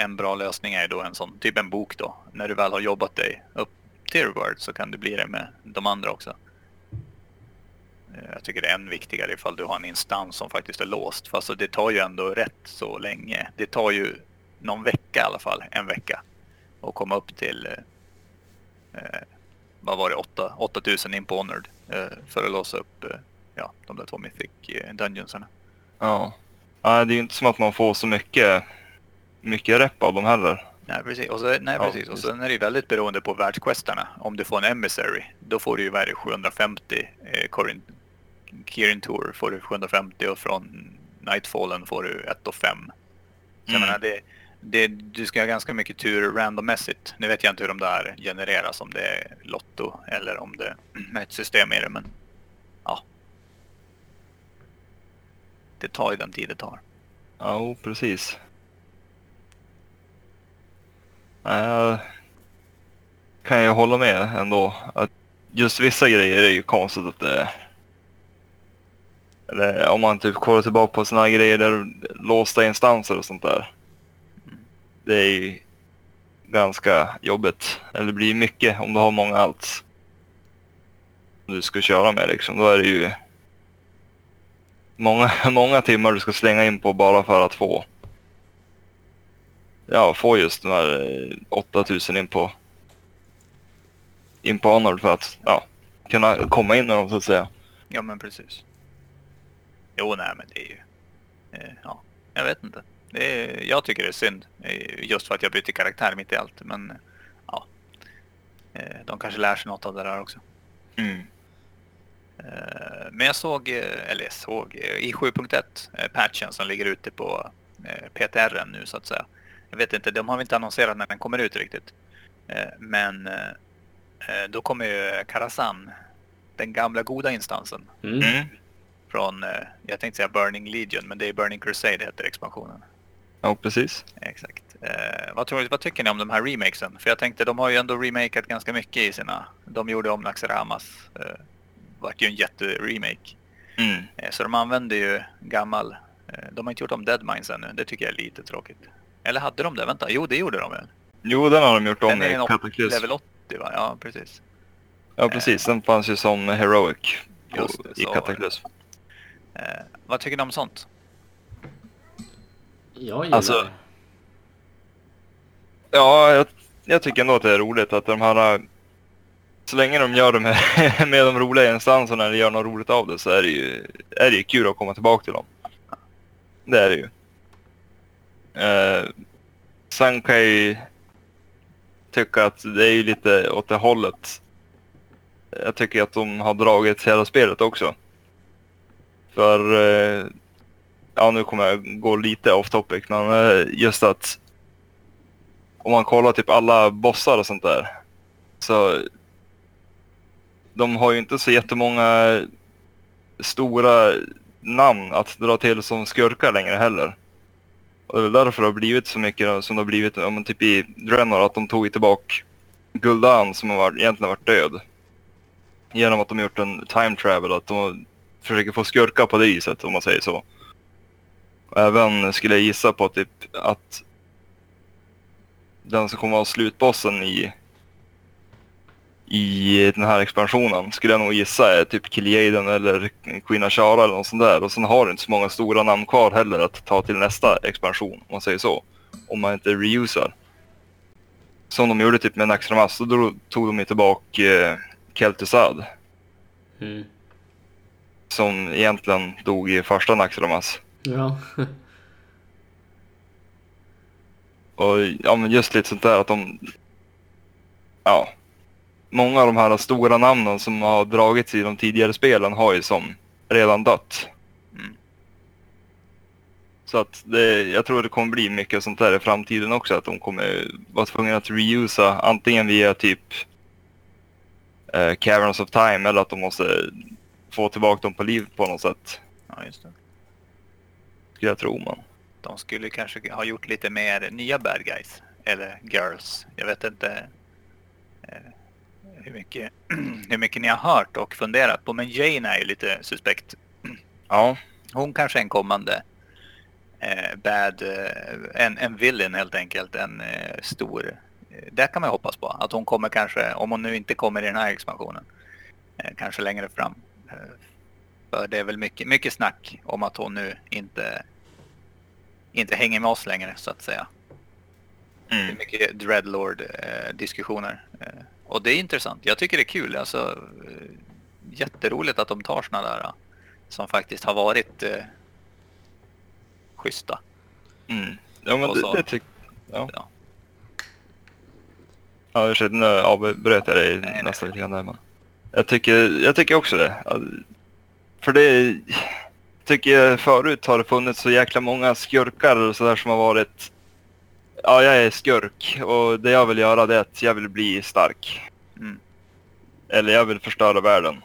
En bra lösning är då en sån, typ en bok då. När du väl har jobbat dig upp till reward så kan du bli det med de andra också. Eh, jag tycker det är än viktigare ifall du har en instans som faktiskt är låst. Fast det tar ju ändå rätt så länge. Det tar ju någon vecka i alla fall, en vecka. Och komma upp till eh, eh vad var det, 8, 8000 in på Honored eh, för att låsa upp eh, ja, de där två Mythic eh, Dungeonsarna.
Ja. Det är ju inte som att man får så mycket, mycket rep av dem heller.
Nej precis, och, så, nej,
Ja,
precis. och sen är det väldigt beroende på världsquestarna. Om du får en emissary, då får du ju värde 750. Eh, Corin, Kirin Tour får du 750 och från Nightfallen får du 1 och 5. Så
Mm.
menar, det, det, du ska ha ganska mycket tur randommässigt. Nu vet jag inte hur de där genereras, om det är Lotto eller om det [CLEARS THROAT] är ett system i det, men ja. Det tar ju den tid det tar.
Ja, precis. Nej, jag kan jag hålla med ändå. Att just vissa grejer är ju konstigt att det... Eller om man typ kollar tillbaka på sådana grejer där låsta instanser och sånt där. Det är ju ganska jobbigt. Eller det blir mycket om du har många allt. Du ska köra med liksom. Då är det ju många, [LAUGHS] många timmar du ska slänga in på bara för att få ja, få just de här eh, 8000 in på in på Honored för att ja, kunna komma in med dem så att säga.
Ja men precis. Jo nej men det är ju... Eh, ja, jag vet inte. Det är, jag tycker det är synd. eh, Just för att jag byter karaktär mitt i allt. Men eh, ja. Eh, de kanske lär sig något av det där också.
Mm.
Eh, Men jag såg, eh, eller jag såg, eh, i 7.1 eh, patchen som ligger ute på eh, PTR nu så att säga. Jag vet inte, de har väl inte annonserat när den kommer ut riktigt. Eh, Men eh, Då kommer ju Karazhan, den gamla goda instansen.
Mm.
Mm.
Från, eh, jag tänkte säga Burning Legion, men det är Burning Crusade heter expansionen.
Ja, precis.
Exakt. Eh, vad, tror, vad tycker ni om de här remakesen? För jag tänkte, de har ju ändå remakat ganska mycket i sina... De gjorde om Naxxaramas. Eh, vart ju en jätteremake.
Mm.
Eh, så de använder ju gammal... Eh, de har inte gjort om Deadmines ännu. Det tycker jag är lite tråkigt. Eller hade de det? Vänta, jo det gjorde de väl?
Jo, den har de gjort om
Den
i Kataklysm.
Level 80 va? Ja, precis.
Ja, precis. Den fanns ju som Heroic på,
Just det,
i
så.
Kataklysm.
Eh, vad tycker ni om sånt?
Jag gillar
Alltså,
det.
Ja, jag, jag tycker ändå att det är roligt att de här... Så länge de gör det med, [LAUGHS] med de roliga instanserna eller gör något roligt av det så är det ju, är det ju kul att komma tillbaka till dem. Det är det ju. Eh, sen kan jag ju tycka att det är ju lite åt det hållet. Jag tycker att de har dragit hela spelet också. För, eh, ja nu kommer jag gå lite off topic, men eh, just att om man kollar typ alla bossar och sånt där. Så de har ju inte så jättemånga stora namn att dra till som skurkar längre heller. Och det är därför det har blivit så mycket som det har blivit, ja, men typ i Drenor, att de tog tillbaka Gul'dan som har varit, egentligen varit död. Genom att de gjort en time travel, att de försöker få skurkar på det viset om man säger så. Och även skulle jag gissa på typ att den som kommer vara slutbossen i i den här expansionen skulle jag nog gissa är typ Killiaden eller Queen Ashara eller något sånt där. Och sen har du inte så många stora namn kvar heller att ta till nästa expansion, om man säger så. Om man inte reusar. Som de gjorde typ med Naxxramas, då tog de ju tillbaka eh, Kel'Thuzad.
Mm.
Som egentligen dog i första Naxxramas.
Ja. [LAUGHS]
Och ja, men just lite sånt där att de... Ja. Många av de här stora namnen som har dragits i de tidigare spelen har ju som redan dött.
Mm.
Så att det, jag tror det kommer bli mycket sånt där i framtiden också. Att de kommer vara tvungna att reusa antingen via typ eh, Caverns of Time eller att de måste få tillbaka dem på liv på något sätt.
Ja, just det.
Skulle jag tro man.
De skulle kanske ha gjort lite mer nya bad guys. Eller girls. Jag vet inte mycket, [CLEARS THROAT] hur mycket ni har hört och funderat på. Men Jane är ju lite suspekt. [CLEARS THROAT]
Ja,
Hon kanske är en kommande eh, bad, eh, en, en villain helt enkelt. En eh, stor. Eh, där kan man ju hoppas på. Att hon kommer kanske, om hon nu inte kommer i den här expansionen. Eh, kanske längre fram. Eh, för det är väl mycket, mycket snack om att hon nu inte, inte hänger med oss längre så att säga. Det är
mm.
mycket Dreadlord-diskussioner. Eh, och det är intressant. Jag tycker det är kul. Alltså, eh, jätteroligt att de tar såna där eh, som faktiskt har varit eh, schyssta.
Mm. Ja, men
Och
det,
så-
det tycker ja.
Ja.
Ja, ursäkta, nu avbröt jag dig
nej.
nästan lite grann där. Men jag, tycker, jag tycker också det. För det tycker jag förut har det funnits så jäkla många skurkar och sådär som har varit... Ja, jag är skurk och det jag vill göra det är att jag vill bli stark.
Mm.
Eller jag vill förstöra världen.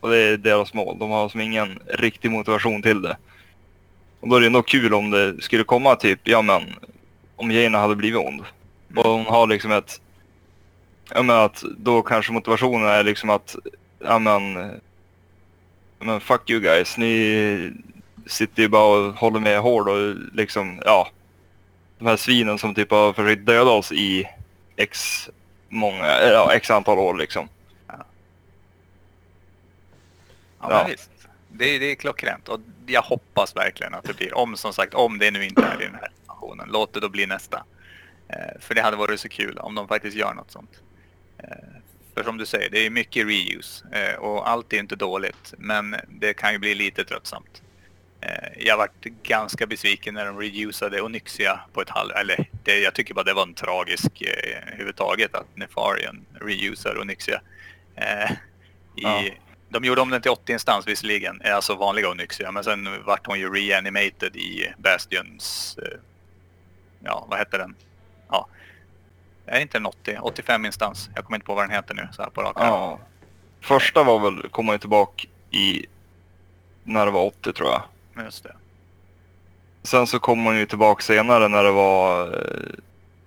Och det är deras mål. De har som ingen riktig motivation till det. Och då är det ändå kul om det skulle komma typ, ja men, om Jaina hade blivit ond. Och hon har liksom ett, ja men att då kanske motivationen är liksom att, ja men, ja, men fuck you guys, ni sitter ju bara och håller med hård och liksom, ja. De här svinen som typ har försökt döda oss i x många, ja x antal år liksom.
Ja,
Ja.
Men visst. Det, är- det är klockrent och jag hoppas verkligen att det blir, om som sagt, om det nu inte är i den här situationen, låt det då bli nästa. Eh, för det hade varit så kul om de faktiskt gör något sånt. Eh, för som du säger, det är mycket reuse eh, och allt är inte dåligt, men det kan ju bli lite tröttsamt. Jag varit ganska besviken när de reusade Onyxia på ett halv... Eller det, jag tycker bara det var en tragisk eh, överhuvudtaget att Nefarian reusar Onyxia. Eh, i,
Ja.
De gjorde om den till 80-instans visserligen, eh, alltså vanliga Onyxia, men sen vart hon ju reanimated i Bastions... Eh, ja, vad hette den? Ja. Är det inte en 80? 85 instans. Jag kommer inte på vad den heter nu så här på rak.
Ja. Första var väl, kom man ju tillbaka i när det var 80 tror jag.
Just det.
Sen så kom man ju tillbaka senare när det var eh,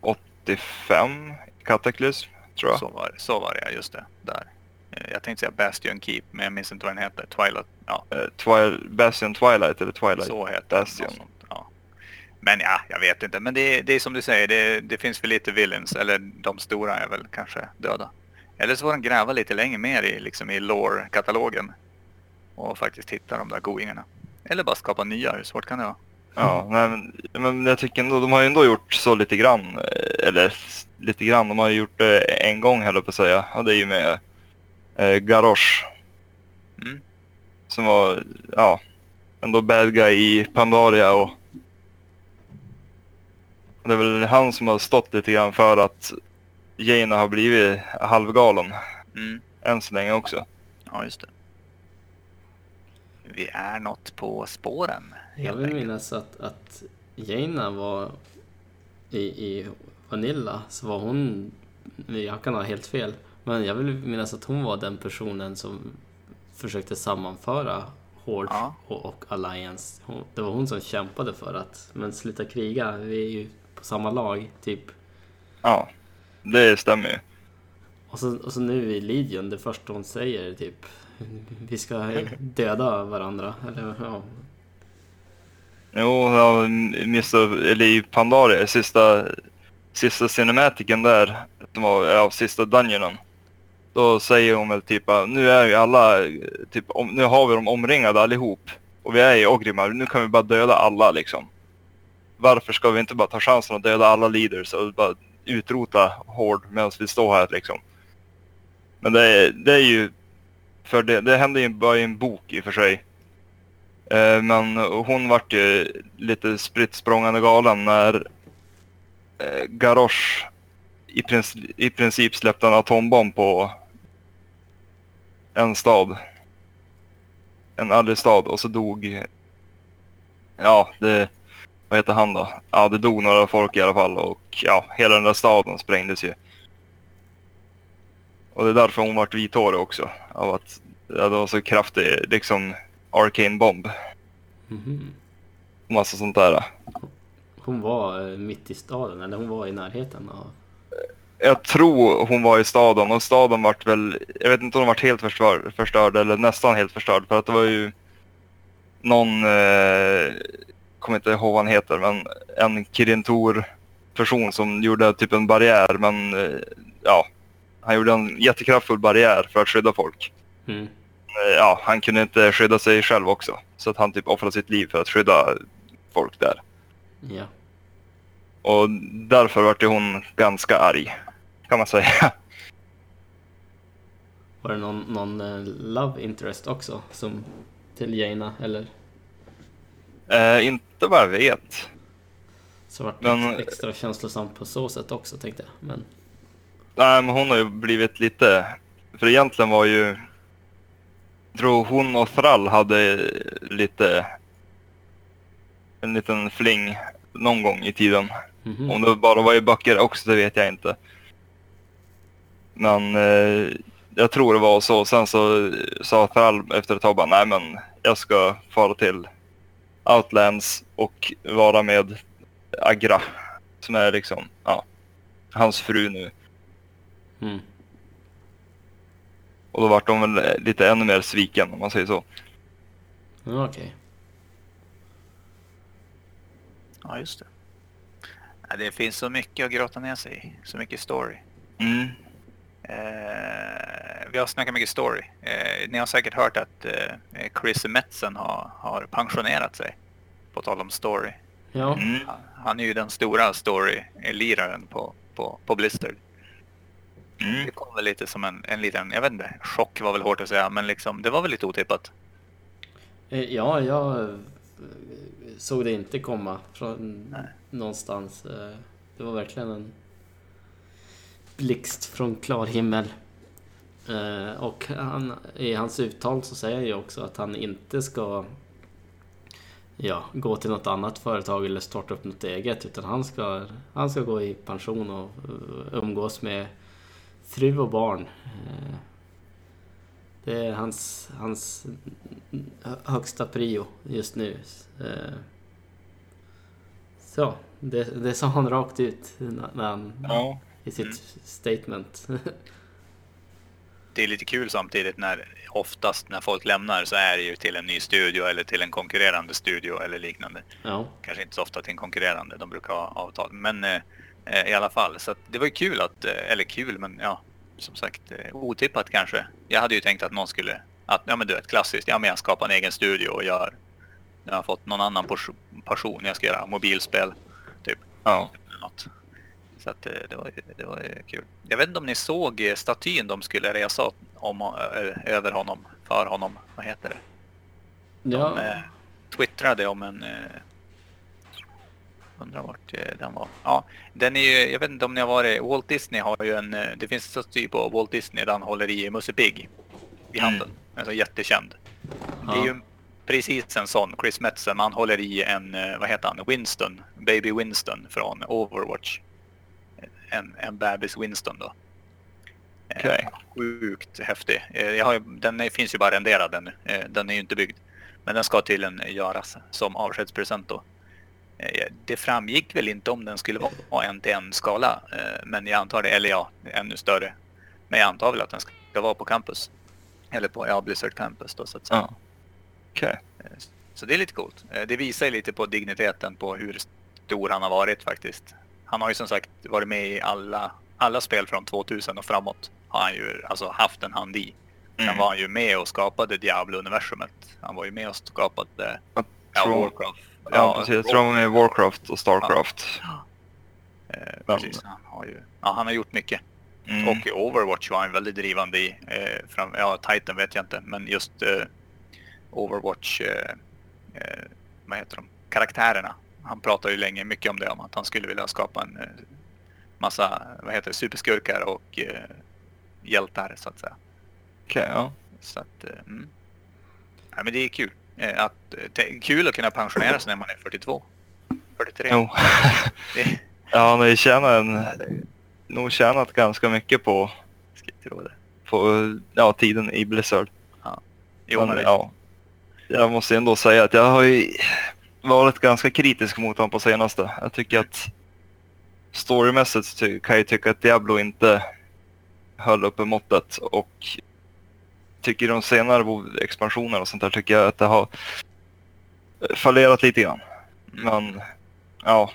85 Cataclysm tror jag.
Så var, så var det, just det. Där. Eh, Jag tänkte säga Bastion Keep, men jag minns inte vad den heter. Twilight. Ja,
Eh, Twil Bastion Twilight eller Twilight.
så heter den.
Bastion.
Sånt, Ja. Men ja, jag vet inte. Men det, det är som du säger, det, det finns för lite villains. Eller de stora är väl kanske döda. Eller så får de gräva lite längre mer i, liksom i lore-katalogen. Och faktiskt hitta de där goingarna. Eller bara skapa nya, hur svårt kan det vara?
Ja, men, men jag tycker ändå, de har ju ändå gjort så lite grann. eh, Eller lite grann, de har ju gjort det en gång höll jag på att säga. Och det är ju med eh, Garrosh.
Mm.
Som var, ja, ändå bad guy i Pandaria och och det är väl han som har stått lite grann för att Jaina har blivit halvgalen
Mm.
än så länge också.
Ja, just det. Vi är något på spåren.
Jag vill
enkelt.
minnas att, att Jaina var i, i Vanilla så var hon, jag kan ha helt fel, men jag vill minnas att hon var den personen som försökte sammanföra Horde
Ja.
och, och Alliance. Hon, det var hon som kämpade för att, men sluta kriga, vi är ju på samma lag, typ.
Ja, det stämmer ju.
Och så, och så nu i Legion, det första hon säger typ vi ska [LAUGHS] döda varandra. Eller, ja.
Jo, jag missade, eller i Pandaria, sista, sista cinematiken där, var, ja, sista dungeonen. Då säger hon väl typ nu är ju alla, typ, om, nu har vi dem omringade allihop. Och vi är i Ogrimmar, nu kan vi bara döda alla liksom. Varför ska vi inte bara ta chansen att döda alla leaders och bara utrota Hord medan vi står här liksom. Men det är, det är ju, för det, det händer ju bara i en bok i och för sig. Eh, Men hon vart ju lite spritt språngande galen när eh, Garrosh i, princip, i princip släppte en atombomb på en stad. En aldrig stad och så dog... Ja, det... Vad heter han då? Ja, det dog några folk i alla fall och ja, hela den där staden sprängdes ju. Och det är därför hon vart vithårig också. Av att ja, det var så kraftig liksom arcane bomb.
Mhm.
Och massa sånt där.
Hon var eh, mitt i staden, eller hon var i närheten av...
Jag tror hon var i staden och staden vart väl, jag vet inte om den vart helt förstörd, förstörd eller nästan helt förstörd för att det var ju någon, eh, kommer inte ihåg vad han heter, men en Kirintor person som gjorde typ en barriär men eh, ja, han gjorde en jättekraftfull barriär för att skydda folk.
Mm.
Eh, Ja, han kunde inte skydda sig själv också så att han typ offrade sitt liv för att skydda folk där.
Ja.
Och därför vart hon ganska arg, kan man säga.
Var det någon, någon eh, love interest också som till Jaina eller
Eh, inte vad jag vet.
så vart det
Men-
ex- extra känslosamt på så sätt också tänkte jag. Men
Nej, men hon har ju blivit lite... För egentligen var ju... Jag tror hon och Thrall hade lite... En liten fling någon gång i tiden.
mhm.
Om det bara var i böcker också, det vet jag inte. Men eh, jag tror det var så. Sen så sa Thrall efter ett tag bara, nej men jag ska fara till Outlands och vara med Agra. Som är liksom, ja, hans fru nu.
Mm.
Och då vart de väl lite ännu mer sviken om man säger så.
Ja, Okej.
Ja, just det. Ja, det finns så mycket att grotta ner sig i. Så mycket story.
Mm.
Eh, vi har snackat mycket story. Eh, ni har säkert hört att eh, Chris Metzen har, har pensionerat sig. På tal om story.
Ja.
Mm.
Han- Han är ju den stora story-liraren på, på, på Blister.
Mm.
Det kom väl lite som en, en liten, jag vet inte, chock var väl hårt att säga, men liksom, det var väl lite otippat.
Eh, Ja, jag eh, såg det inte komma från
Nej.
någonstans. Eh, Det var verkligen en blixt från klar himmel. Och han, i hans uttal så säger han ju också att han inte ska ja, gå till något annat företag eller starta upp något eget. Utan han ska, han ska gå i pension och umgås med fru och barn. Eh, Det är hans, hans högsta prio just nu. Eh, Så, det, det sa han rakt ut när han,
Ja.
i sitt
Mm.
statement. [LAUGHS]
Det är lite kul samtidigt när oftast när folk lämnar så är det ju till en ny studio eller till en konkurrerande studio eller liknande.
ja,
Kanske inte så ofta till en konkurrerande, de brukar ha avtal. Men eh, i alla fall, så att det var ju kul att, eh, eller kul men ja, som sagt eh, otippat kanske. Jag hade ju tänkt att någon skulle, att ja men du vet klassiskt, ja men jag skapar en egen studio och gör, jag har fått någon annan passion, jag ska göra mobilspel, typ.
Ja.
något. Så att eh, det var, ju- det var kul. Jag vet inte om ni såg eh, statyn de skulle resa om, över honom, för honom, vad heter det? De
ja,
eh, twittrade om en... Undrar vart eh, den var. Ja, den är ju, jag vet inte om ni har varit... Walt Disney har ju en... Eh, det finns en staty på Walt Disney där han håller i Musse Pigg i
Mm.
handen. Alltså jättekänd. Det är
Ja.
ju precis en sån, Chris Metzen, han håller i en, eh, vad heter han, Winston, Baby Winston från Overwatch. En, en bebis Winston då. Eh,
Okej.
Sjukt häftig. Eh, har, den finns ju bara renderad den eh, Den är ju inte byggd. Men den ska tydligen göras som avskedspresent då. Eh, Det framgick väl inte om den skulle vara en till en skala. eh, Men jag antar det, eller ja, ännu större. Men jag antar väl att den ska vara på campus. Eller på ja, Blizzard Campus då så att säga.
Ja. Okej.
Så det är lite coolt. Eh, Det visar ju lite på digniteten på hur stor han har varit faktiskt. Han har ju som sagt varit med i alla, alla spel från 2000 och framåt. Har han ju alltså haft en hand i. Sen
Mm.
var han ju med och skapade Diablo-universumet. Han var ju med och skapade ja, Warcraft.
Ja, precis. Jag tror de är Warcraft och Starcraft.
Eh,
Men-
precis. Han har ju ja, han har gjort mycket.
Mm.
Och i Overwatch var han väldigt drivande i. Eh, fram, ja, Titan vet jag inte, men just eh, Overwatch, eh, eh, vad heter de, karaktärerna. Han pratar ju länge mycket om det, om att han skulle vilja skapa en eh, massa, vad heter det, superskurkar och eh, hjältar så att säga.
Okej, ja.
Så att, eh, mm. ja, men det är kul. Eh, att, eh, kul att kunna pensionera sig när man är 42. 43.
Jo.
Det, [LAUGHS]
Ja, han har ju tjänat en, nog tjänat ganska mycket på,
jag
på ja, tiden i Blizzard.
Jo,
Men,
men
ja, jag måste ändå säga att jag har ju varit ganska kritisk mot honom på senaste. Jag tycker att storymässigt kan jag tycka att Diablo inte höll uppe måttet och tycker de senare expansionerna och sånt där tycker jag att det har fallerat lite grann. Men ja,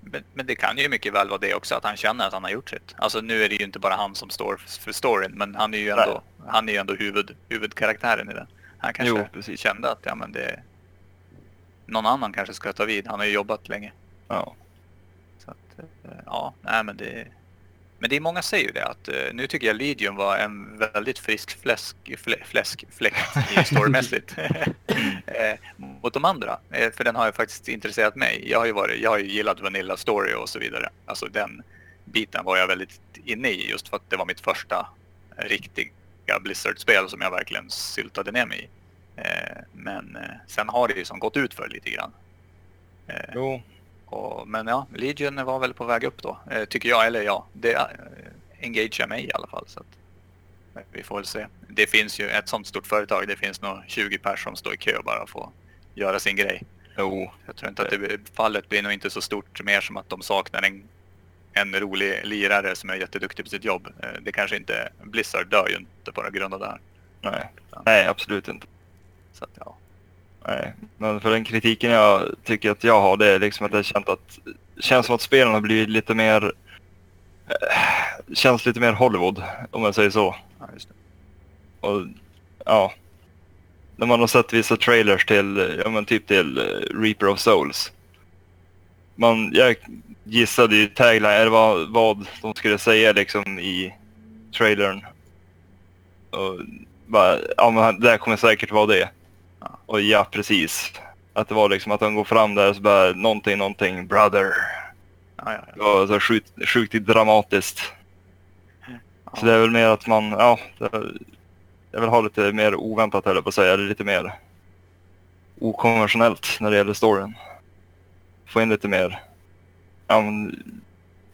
Men, men det kan ju mycket väl vara det också, att han känner att han har gjort sitt. Alltså nu är det ju inte bara han som står för storyn, men han är ju ändå, han är ju ändå huvud, huvudkaraktären i den. Han kanske
Jo, precis.
kände att ja, men det, någon annan kanske ska ta vid. Han har ju jobbat länge.
ja.
Så att, eh, ja, nej men det... Men det är många säger ju det att eh, nu tycker jag Legion var en väldigt frisk fläsk, flä, fläsk, fläkt i [LAUGHS] storymässigt. [LAUGHS] eh, mot de andra. Eh, för den har ju faktiskt intresserat mig. Jag har ju, varit, jag har gillat Vanilla Story och så vidare. Alltså den biten var jag väldigt inne i just för att det var mitt första riktiga Blizzard-spel som jag verkligen syltade ner mig i. Men sen har det ju som gått ut för lite grann.
Jo,
och, men ja, Legion var väl på väg upp då, eh, tycker jag. Eller ja, det eh, engagerar mig i alla fall. Så att, eh, vi får väl se. Det finns ju ett sånt stort företag. Det finns nog 20 personer som står i kö och bara får göra sin grej.
jo.
Jag tror inte att det, fallet blir nog inte så stort mer som att de saknar en, en rolig lirare som är jätteduktig på sitt jobb. Det kanske inte, Blizzard dör ju inte på grund av det här.
Nej. Nej, absolut inte.
Så att, ja.
Nej, men för den kritiken jag tycker att jag har det är liksom att jag känt att det känns som att spelen har blivit lite mer eh, känns lite mer Hollywood om jag säger så.
ja, just det.
Och ja, när man har sett vissa trailers till, ja men typ till eh, Reaper of Souls. Man, jag gissade ju tagline, eller vad, vad de skulle säga liksom i trailern. Och bara, ja men det här kommer säkert vara det. Och ja, precis. Att det var liksom att de går fram där och så bara någonting, någonting, brother.
Ja, ja, ja.
var så sjukt, sjukt dramatiskt. Så det är väl mer att man, ja, jag vill ha lite mer oväntat jag på att säga, eller lite mer okonventionellt när det gäller storyn. Få in lite mer. Ja, men,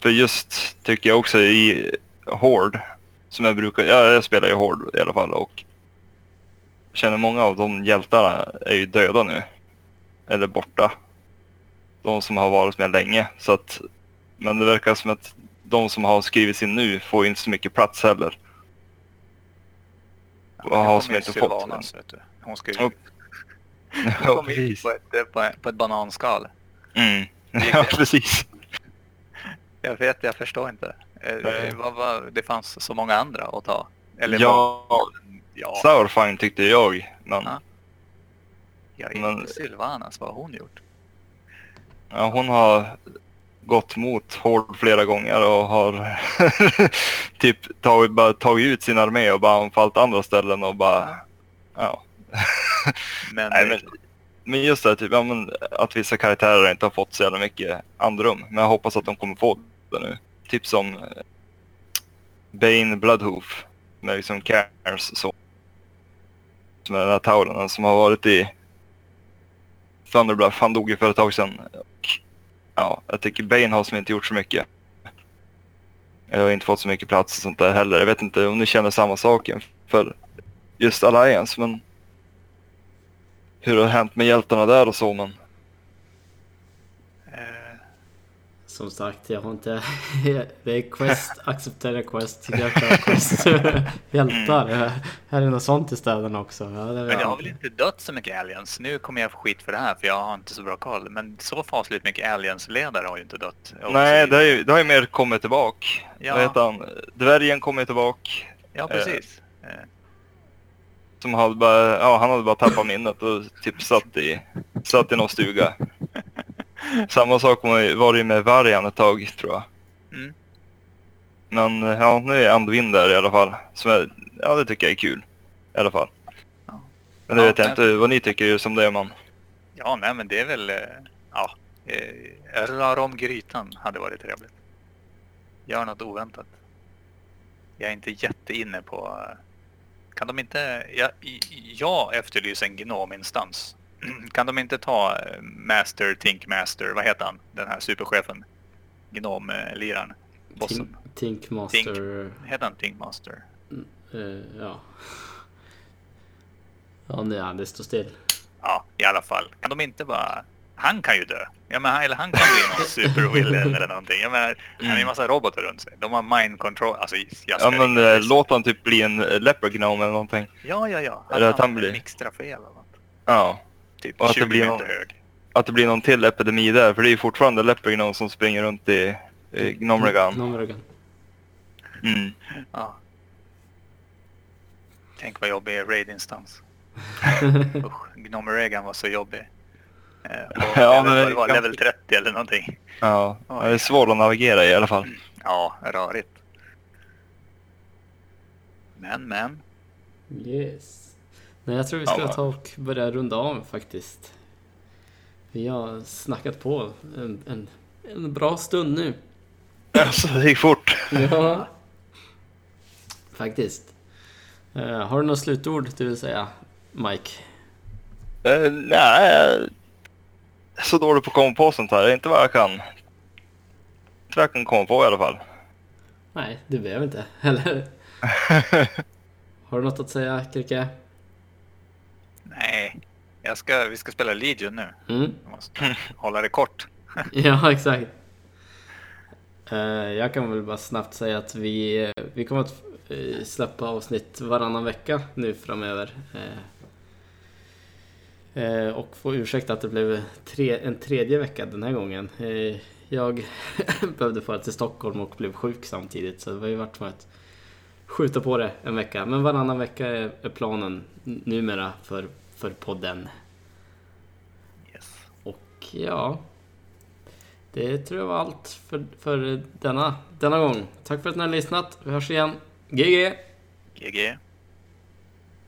för just tycker jag också i Horde, som jag brukar, ja, jag spelar ju Horde i alla fall och känner många av de hjältarna är ju döda nu. Eller borta. De som har varit med länge. Så att, men det verkar som att de som har skrivits in nu får inte så mycket plats heller. Och har som inte fått
du. Hon ska ju...
Ja, [LAUGHS]
Hon
Ja,
kom in på ett, på, på ett bananskal.
Mm. [LAUGHS] Ja,
det?
precis. [LAUGHS]
Jag vet, jag förstår inte. Eh,
Nej.
vad, vad, det fanns så många andra att ta. Eller
Ja,
ja.
Sourfine tyckte jag. Men
Ja. ja inte
men-
Sylvanas, vad har hon gjort?
ja, hon har gått mot Horde flera gånger och har [LAUGHS] typ tagit, bara tagit ut sin armé och bara anfallit andra ställen och bara... Ja. [LAUGHS]
Men,
Nej, men, men just det, typ, ja, men, att vissa karaktärer inte har fått så jävla mycket andrum. Men jag hoppas att de kommer få det nu. Typ som eh, Bane Bloodhoof med liksom Cairns så. Som är den här Taurenen som har varit i Thunderbluff. Han dog ju för ett tag sedan. Och, ja, jag tycker Bane har som inte gjort så mycket. Jag har inte fått så mycket plats och sånt där heller. Jag vet inte om ni känner samma sak för just Alliance, men hur det har hänt med hjältarna där och så, men
eh,
som sagt, jag har inte... [LAUGHS] Det är Quest, acceptera Quest, hjältar Quest, [LAUGHS] hjältar. Här är något sånt i städerna också. Ja, det
men det har väl inte dött så mycket aliens? Nu kommer jag få skit för det här för jag har inte så bra koll. Men så fasligt mycket aliens-ledare har ju inte dött.
Nej, det har ju, det har ju mer kommit tillbaka.
Ja.
Vad heter han? Dvärgen kommer tillbaka.
Ja, precis. Eh,
Som hade bara, ja, han hade bara tappat minnet och typ satt i, satt i någon stuga. [LAUGHS] Samma sak var det ju med Vargen ett tag, tror jag.
Mm.
Men ja, nu är Andvin där i alla fall. Som är, ja, det tycker jag är kul. I alla fall.
Ja.
Men det
Ja,
vet jag
men-
inte vad ni tycker just om det, man.
Ja, nej men det är väl... eh, Ja, eh, rör om grytan hade varit trevligt. Gör något oväntat. Jag är inte jätteinne på... eh, Kan de inte... Jag, jag efterlyser en gnominstans. [CLEARS THROAT] Kan de inte ta eh, Master, Think Master, vad heter han? Den här superchefen. Gnomliraren. Bossen.
Tink, Tinkmaster...
Heter han Think Master?
eh, ja. [LAUGHS] Ja, nej, ja, det står still.
Ja, i alla fall. Kan de inte bara... Han kan ju dö. Ja, men, han- eller han kan bli någon [LAUGHS] supervillain eller någonting. Jag menar, han har ju en massa robotar runt sig. De har mind control. Alltså, jag
Ja men
roll.
låt han typ bli en leopard gnome eller någonting.
Ja, ja, ja.
Eller att han
har
blir-
fel eller något.
Ja.
Typ
Och att det
20
blir
meter
någon-
hög.
Att det blir någon till epidemi där, för det är ju fortfarande gnome som springer runt i, i Gnomregan.
Gnomregan.
Mm.
Ja. Tänk vad jobbig raid-instans. [LAUGHS] Usch, Gnomeregan var så jobbig. Eh, och [LAUGHS]
Ja,
även
men det
det var level 30 eller någonting.
Ja,
Oj.
det är svårt att navigera i alla fall.
Ja, rörigt. Men, men.
Yes. Nej, jag tror vi ska
Ja.
ta och börja runda av faktiskt. Vi har snackat på en, en, en bra stund nu.
Alltså, det gick fort.
Ja. Faktiskt. Eh, har du något slutord du vill säga, Mike?
Uh, nej, jag är så dålig på att komma på sånt här. Inte vad jag kan. Inte vad jag kan komma på i alla fall.
Nej, du behöver inte. Eller? [LAUGHS] Har du något att säga, Kirke?
Nej. Jag ska, vi ska spela Legion nu.
Mm?
Jag måste hålla det kort. [LAUGHS]
Ja, exakt. Eh, jag kan väl bara snabbt säga att vi, vi kommer att eh, släppa avsnitt varannan vecka nu framöver. Eh, och få ursäkta att det blev tre, en tredje vecka den här gången. Jag [LAUGHS] behövde fara till Stockholm och blev sjuk samtidigt så det var ju vart för att skjuta på det en vecka. Men varannan vecka är, planen numera för, för podden.
Yes.
Och ja, det tror jag var allt för, för denna, denna gång. Tack för att ni har lyssnat. Vi hörs igen. GG!
GG.